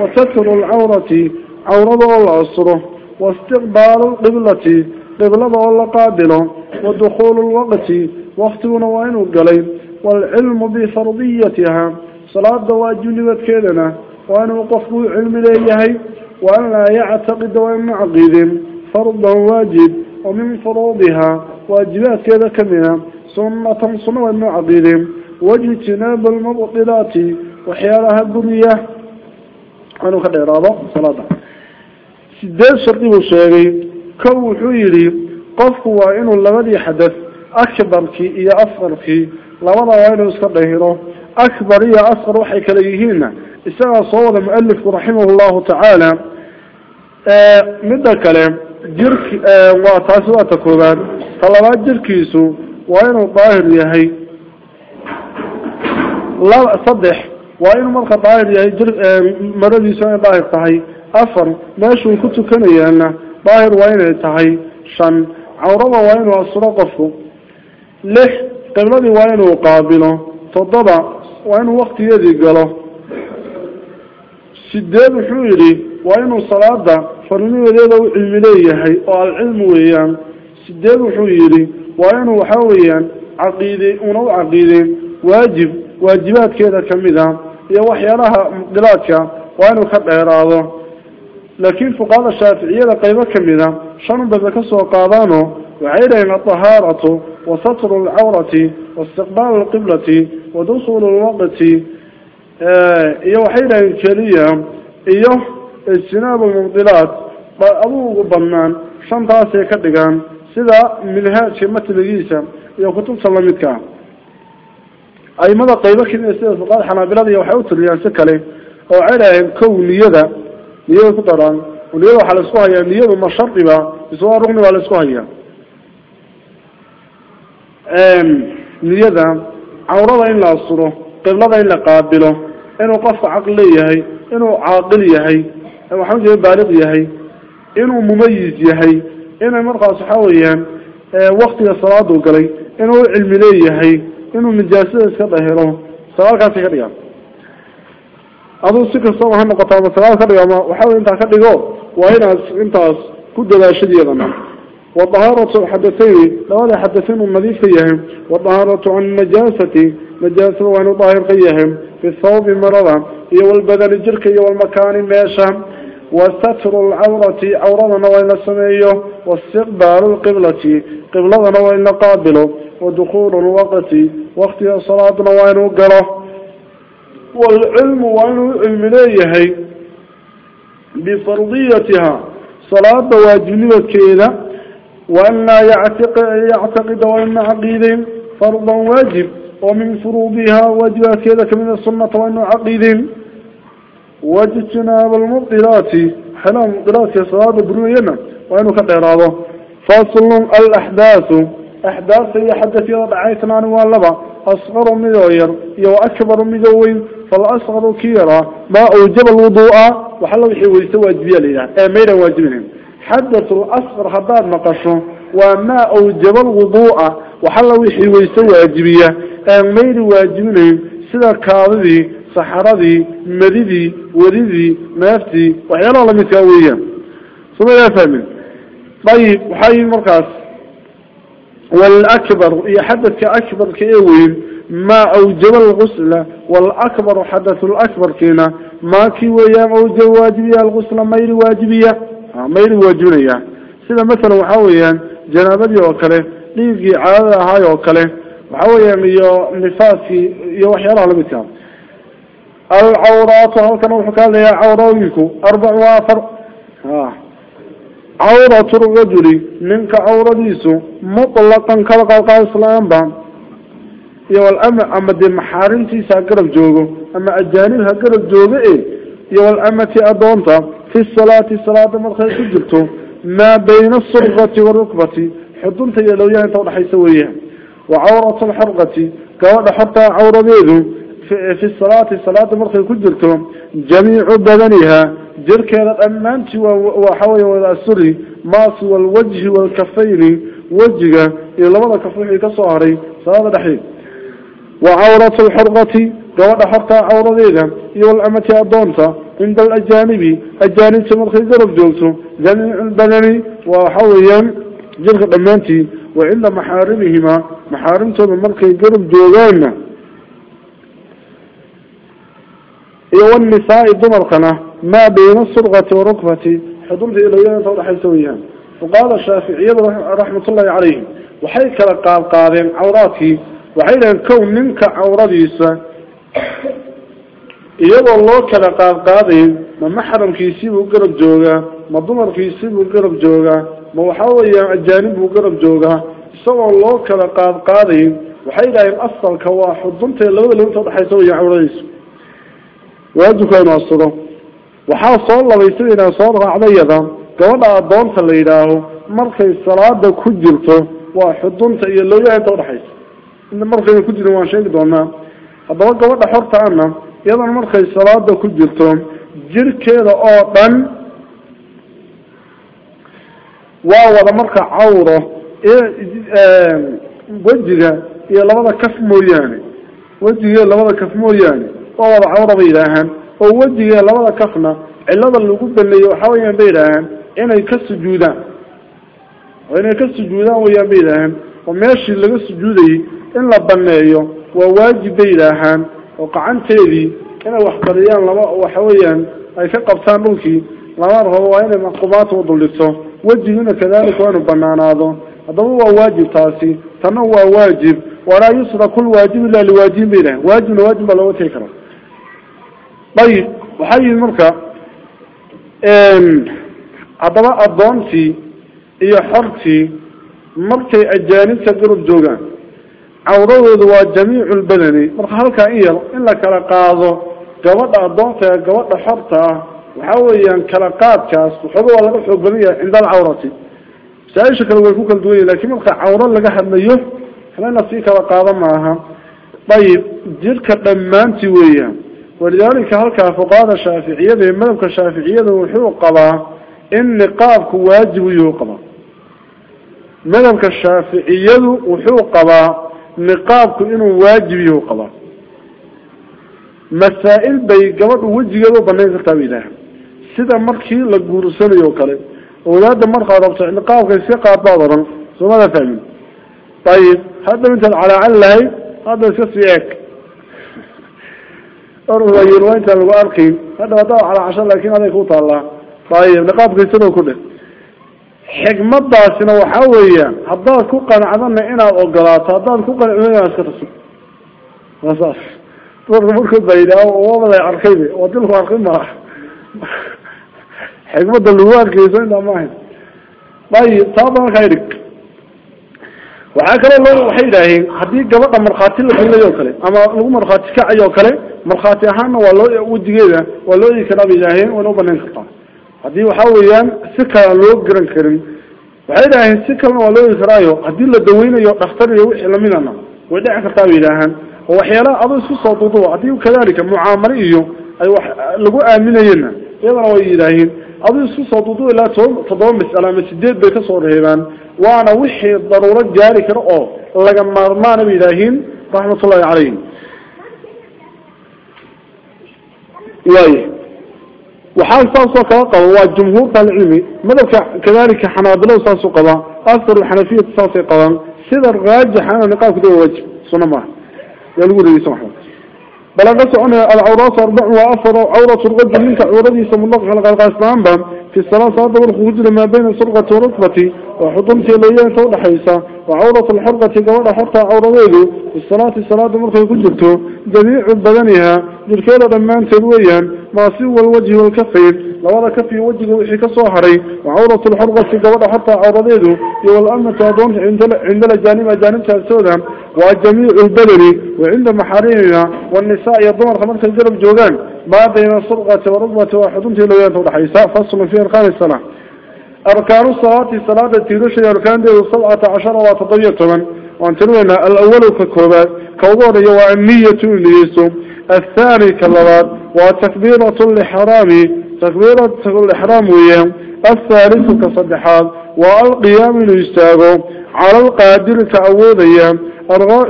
وتكر العورة عورة الله أسره واستقبال القبلة قبلما ولا قابلا ودخول الوقت وقت ونوائن القليل والعلم بفرضيتها. صلاة دواج جلبت كيدنا وأن وقفوا علم ليه وأن لا يعتقد وأن عقيد. فرض واجب ومن فروضها. واجبات كذا كمنا ثم سنة وأن عقيد. واجتناب المبطلات. وحيالها الدنيا. أنا أخذ إرادة صلاة. سيدان شرطي بشيغي كو حيري قفه وإنه لمدي حدث أكبر كي إيا أصغر كي لمدى وإنه سبهيره أكبر إيا أصغر وحي كليهين إستغى صور المؤلف رحمه الله تعالى مدى كلام جرك وعطاسوا تكوبان طلبات جركيسو وإنه طاهر يهي لا أصدح وإنه مرقى طاهر يهي مرد يسوني طاهر طاهي أفر ماشو كنتو كنيانا inay daahir tahay afar meeshuu ku tukanayaana daahir waa inay tahay shan cawrada waa inuu asuro qofku lix qibladii waa inuu qaabilo toddoba waa inuu waktigeedii galo sideed wuxuu yidhi waa inuu salaada farnimadeeda u cilmi leeyahay oo alcilmu weeyaan sideed wuxuu yidhi waxay dhaheen adahaaratu wa satru lcawrati waistiqbaalu lqiblati wa dukhulu lwaqti iyo waxay dhaheen keliya iyo ijtinaabu lmubdilaat aduu ugu banaan shantaasay ka dhigaan sida minhaajka matnigiisa iyo kutubta lamidka aimada qaybo kamida sida fuqahada xanaabilada iyo waxay u tiriyaan si kale oo waxay dhaheen kow niyada niyada ku daraan niyada waxaa la isku hayaa niyadu ma shardiba mise waa rugni baa la isku hayaa niyada cawrada in la asuro qiblada in la qaabilo inuu qofka caqli leeyahay inuu caaqil yahay waxaa ujeeda baaliq yahay inuu mumayiz yahay inay markaas waxa weeyaan waktiga salaadu galay inuu cilmi leeyahay inuu nijaasada iska dhahiro sagaalkaasi ka dhigaan aduu si kastaba ha noqoto ama sagaal ka dhigo ama waxa wey intaa ka dhigo waa inaad intaas ku dadaashadiyadana wadahaaratu xadathayni labada xadath inuu nadiif ka yahay wadahaaratu can najaasati najaasada waa inuu daahir ka yahay fi thawbi marada iyo walbadani jirka iyo walmakaani meesha wasatru lcawrati cawradana waa in la sameeyo waistiqbaalu lqiblati qibladana waa in la qaabilo wadukulu lwaqti waktiga salaaduna waa inuu galo والعلم وانو علم ليهي بفرضيتها. صلاة واجنبة كينا وأن لا يعتقد وأن عقيد فرض واجب. ومن فروضها وجبة كذا من السنة وأن عقيد واجتناب المضطرات حلام يا صلاة برنينا وأنو كالعراضة فاصل الأحداث. أحداث يحدث يضع عيثنان والبا أصغر مذوير يو أكبر مذوين فالأصغر كيرا. ما أوجب الوضوء؟ وحلو يحوي لها لنا أميرا إيه، واجبين حدث الأصغر حدار مقشر وما أوجب الوضوء؟ وحلو يحوي سواجبية أميرا واجبين سلا كارذي صحرذي مريذي وريذي مافتي وحيانا لم يتاويه ثم يا فهمين طيب وحايا المركز والأكبر يحدث كأكبر كأول ما أوجب الغسل والأكبر حدث الأكبر كينا. ما كي ويأوجب واجبية الغسل ما يري واجبية. آه، ما يري واجبية. سيدا مثلا محاويا جنابات يوكله ليفقي عادها يوكله محاويا نفاسي يوحيار على مثال العورات وهو كان وحكا لها عوراتكو أربع وآفر. آه. Ahaay oo kale waxa weeyaan iyo nifaaskii iyo waxyaalaha lamidkaa alcawraatu halkan wuxuu ka hadlayaa cawrooyinku arbac wa afar cawratu rajuli ninka cawradiisu mutlaqan kala qalqaa islaamba iyo walama ama dee maxaarimtiisa ha garab joogo ama ajaanib ha garab joogo e iyo walamati adoonta fi salaati salaada markay ku jirto جركه أمانتي وحوي واسري ماس والوجه والكفين وجهة إلى لمده كفخي كسوري صاد دحي وعورة الحرقة غوده حرقة عورديدا يول امتي أدونتا. عند الأجانب أجانب سمخي ضرب جلسو جميع البدني وحويا جرك أمانتي. وعند محارمهما محارمته من مركي قرب جوانا ايوان نسائي دمر قناه warukbati xudunta ilowyada inta udhaxaysa weyaan fuqahada shaaficiyadu raxmatullahi calayhim waxay kala qaad qaadeen cawraadkii waxay dhaheen kow ninka cawradiisa iyadoo loo kala qaad qaadayn ma maxramkiisiibuu garab joogaa ma dumarkiisiibuu garab joogaa ma waxa weeyaan ajaanib buu garab joogaa isagoo loo kala qaad qaadayn waxay dhaheen asalka waa xudunta labada lo inta udhaxaysa weya cawradiisa waajibka inu asuro waxaa soo labaysadayna soo raacdayada gabadha adoonta la yidhaaho markay salaada ku jirto waa xudunta iyo looyaha inta udhaxaysa markayna ku jirin waan sheegi doonaa haddaba gabadha xorta ana iyadana markay salaada ku jirto jirkeeda oo dhan waa wada marka cawro wejiga iyo labada kaf mooyaane wejiga iyo labada kaf mooyaane waa wada cawra bay yidhaahaan oo wejiga labada kafna cilada lagu baneeye waxa weyaan bay yidhaahaan inay ka sujuudaan. Oo inay ka sujuudaan weyaan bay yidhaahaan oo meeshii laga sujuudayay in la baneeyo waa waajib bay yidhaahaan oo qacanteedii inay waxbariyaan lama waxa weeyaan ay ka qabtaan dhulkii lama rabo waa inay maqubaata uduldhigto wejigina kadalika waa inu banaanaado haddaba waa waajib taasi. Tanna waa waajib. Walaa yusraku lwaajib ila liwaajibin bay yidhahan waajibna waajib baa looga tegi karaa ayib waxaa yihi marka haddaba adoontii iyo xortii markay ajaanibta garab joogaan cawradoodu waa jamiicu lbadani marka halkaa in yar in la kala qaado gabadha adoonta ee gabadha xorta ah waxa weeyaan kala qaadkaas waxooga waa laga xoog badan yahay cinda alcawrati masaaisha kale way ku kala duwan yahin lakin marka cawro laga hadlayo خلينا في كلا قاضي معها طيب جيرك دمانتي ويا ولذلك هلك فقهاء الشافعية مذهب الشافعية وحقوق قضاء إن نقابك واجب يوقضى مذهب الشافعية وحقوق قضاء نقابك إنه واجب يوقضى مسائل بي قبض وجهه بنين كتاب إله سيدا مركي لقورسان يوكله ولادا مركا ربطة نقابك يسيقى بابرا. ثم ماذا فهمين طيب هذا مثل على علهي هذا سيسيك. أرغب يروين تلقى أرقي هذا وضع على عشان لكن هذا يكون الله طيب نقابك يسيقى كله xigmadaasina waxaa weeyaan haddaad ku qanacdana inaad ogolaato haddaad ku qanacdana inaad iska taso waa saas dumarka markood baa yidhaah wabaday arkaybe waa dilku arkin maa xigmada lagu arkeyso intaa maahayn ayib taaba markaa idhig waxaa kaloo loo waxay yidhaaheen haddii gabadha markhaati la loo garan karin waxay idhaaheen si kalena waa loo egi karaayo haddii la daweynayo dhakhtar iyo wixii lamidana way dhici kartaa bay yidhaahaan oo waxyaalaha adoo isku soo duuduba haddii kadalika mucaamale iyo ay wax lagu aaminayena iyadana way yidhaaheen aduu isku soo duuduba ilaa toban toddoba mas'ala ama sideed bay kasoo reebaan waana wixii daruuro gaari kara oo laga maarmaana bay yidhaahiin raxmatullahi calayhim واي. وحال صاصة قضاء والجمهور العلمي ماذا كذلك حنابلة صاصة قضاء أثر الحنفية صاصة قضاء سيدا الغاجح أنا نقاف دي وجه. صنما يقول لي سمحوا بلغت عنا العوراس أربع وأفر عورات الغد منك. عورة سمو الله خلق الغاسبان بام. في الصلاة صادة والخوج ما بين صرغة ورطبتي وحضنتي ليان فوق حيثة. وعورة الحرقة قول حتى عورته في الصلاة الصلاة مرخي كجبته جميع بدنها جركيلة دمان تلويا ما سوى الوجه والكفين لو هذا كفي وجهه وحيك صاحري وعورة الحرقة قول حتى عورته والأمة أظن عند عند الجانب جانب السوداء وجميع البدن. وعند محارمها. والنساء يضمر خمسة الجرب جوغان. ما بين وحدنتي لويان تولى حيسا فصل في أركان الصلاة. أركان الصلاة صلاة التيروش أركان دي سبعة عشر وتضيع من وانتنونا الأول ككوبات كوضور النية ليسو الثاني كاللبات وتكبيرة الإحرام تكبيرة الإحرام ويام الثالث كصدحات والقيام ليستاغو. على القادر كأوضيا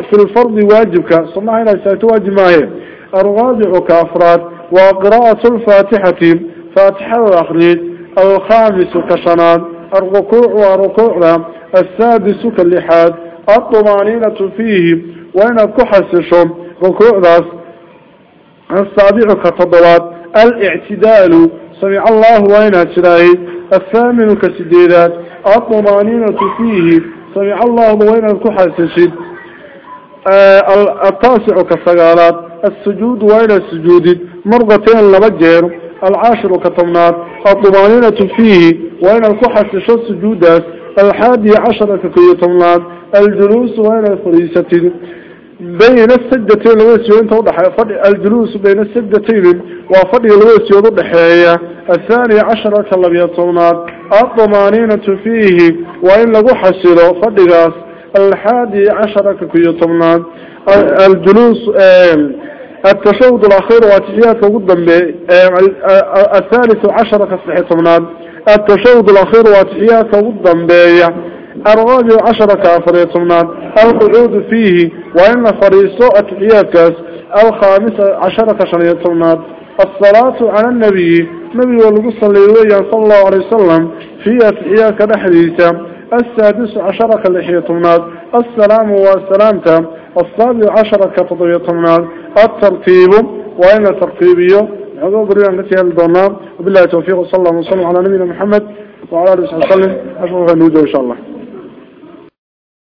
في الفرض واجبك. صنع هنا سيتواجب معي الرابع كأفراد وقراءة الفاتحة فاتحة الخامس كشنان الركوع وركوع السادس كاللحاد الطمأنينة فيه وين كحسشم ركوع ذاس السابع كتضوات الاعتدال سمع الله وين تلاهي الثامن كسديدات الطمأنينة فيه سمع الله وين كحسشد آه التاسع كالسقالات السجود وين السجود مرضتين لبجير. العاشر كطمنات. الطمأنينة فيه وين الكحس شو السجودات الحادي عشر كيطمنات الجلوس وين الفريسة بين السجدتين الوسيون توضح الجلوس بين السجدتين وفضي الوسيون توضح الثاني عشر كاللبيطمنات الطمأنينة فيه وإن لقو حسلو فضيغاس الحادي عشر كيطمنات الجلوس التشهد الأخير واتحيات قدام الثالث عشر كالصحيطمنات التشهد الأخير واتحيات قدام الرابع عشر كافريطمنات القعود فيه وإن فريسو أتحيات الخامس عشر كشريطمنات الصلاة على النبي نبي والقصة الليلية صلى الله عليه وسلم في أتحيات كالحديثة السادس عشر كالحيطمنات السلام والسلامة. السابع عشر كتضيطمنات الترتيب وإن الترتيبية هذا ضريبا التي الدونام وبالله توفيق صلى الله وسلم على نبينا محمد وعلى آله وصحبه وسلم. النوجه إن شاء الله.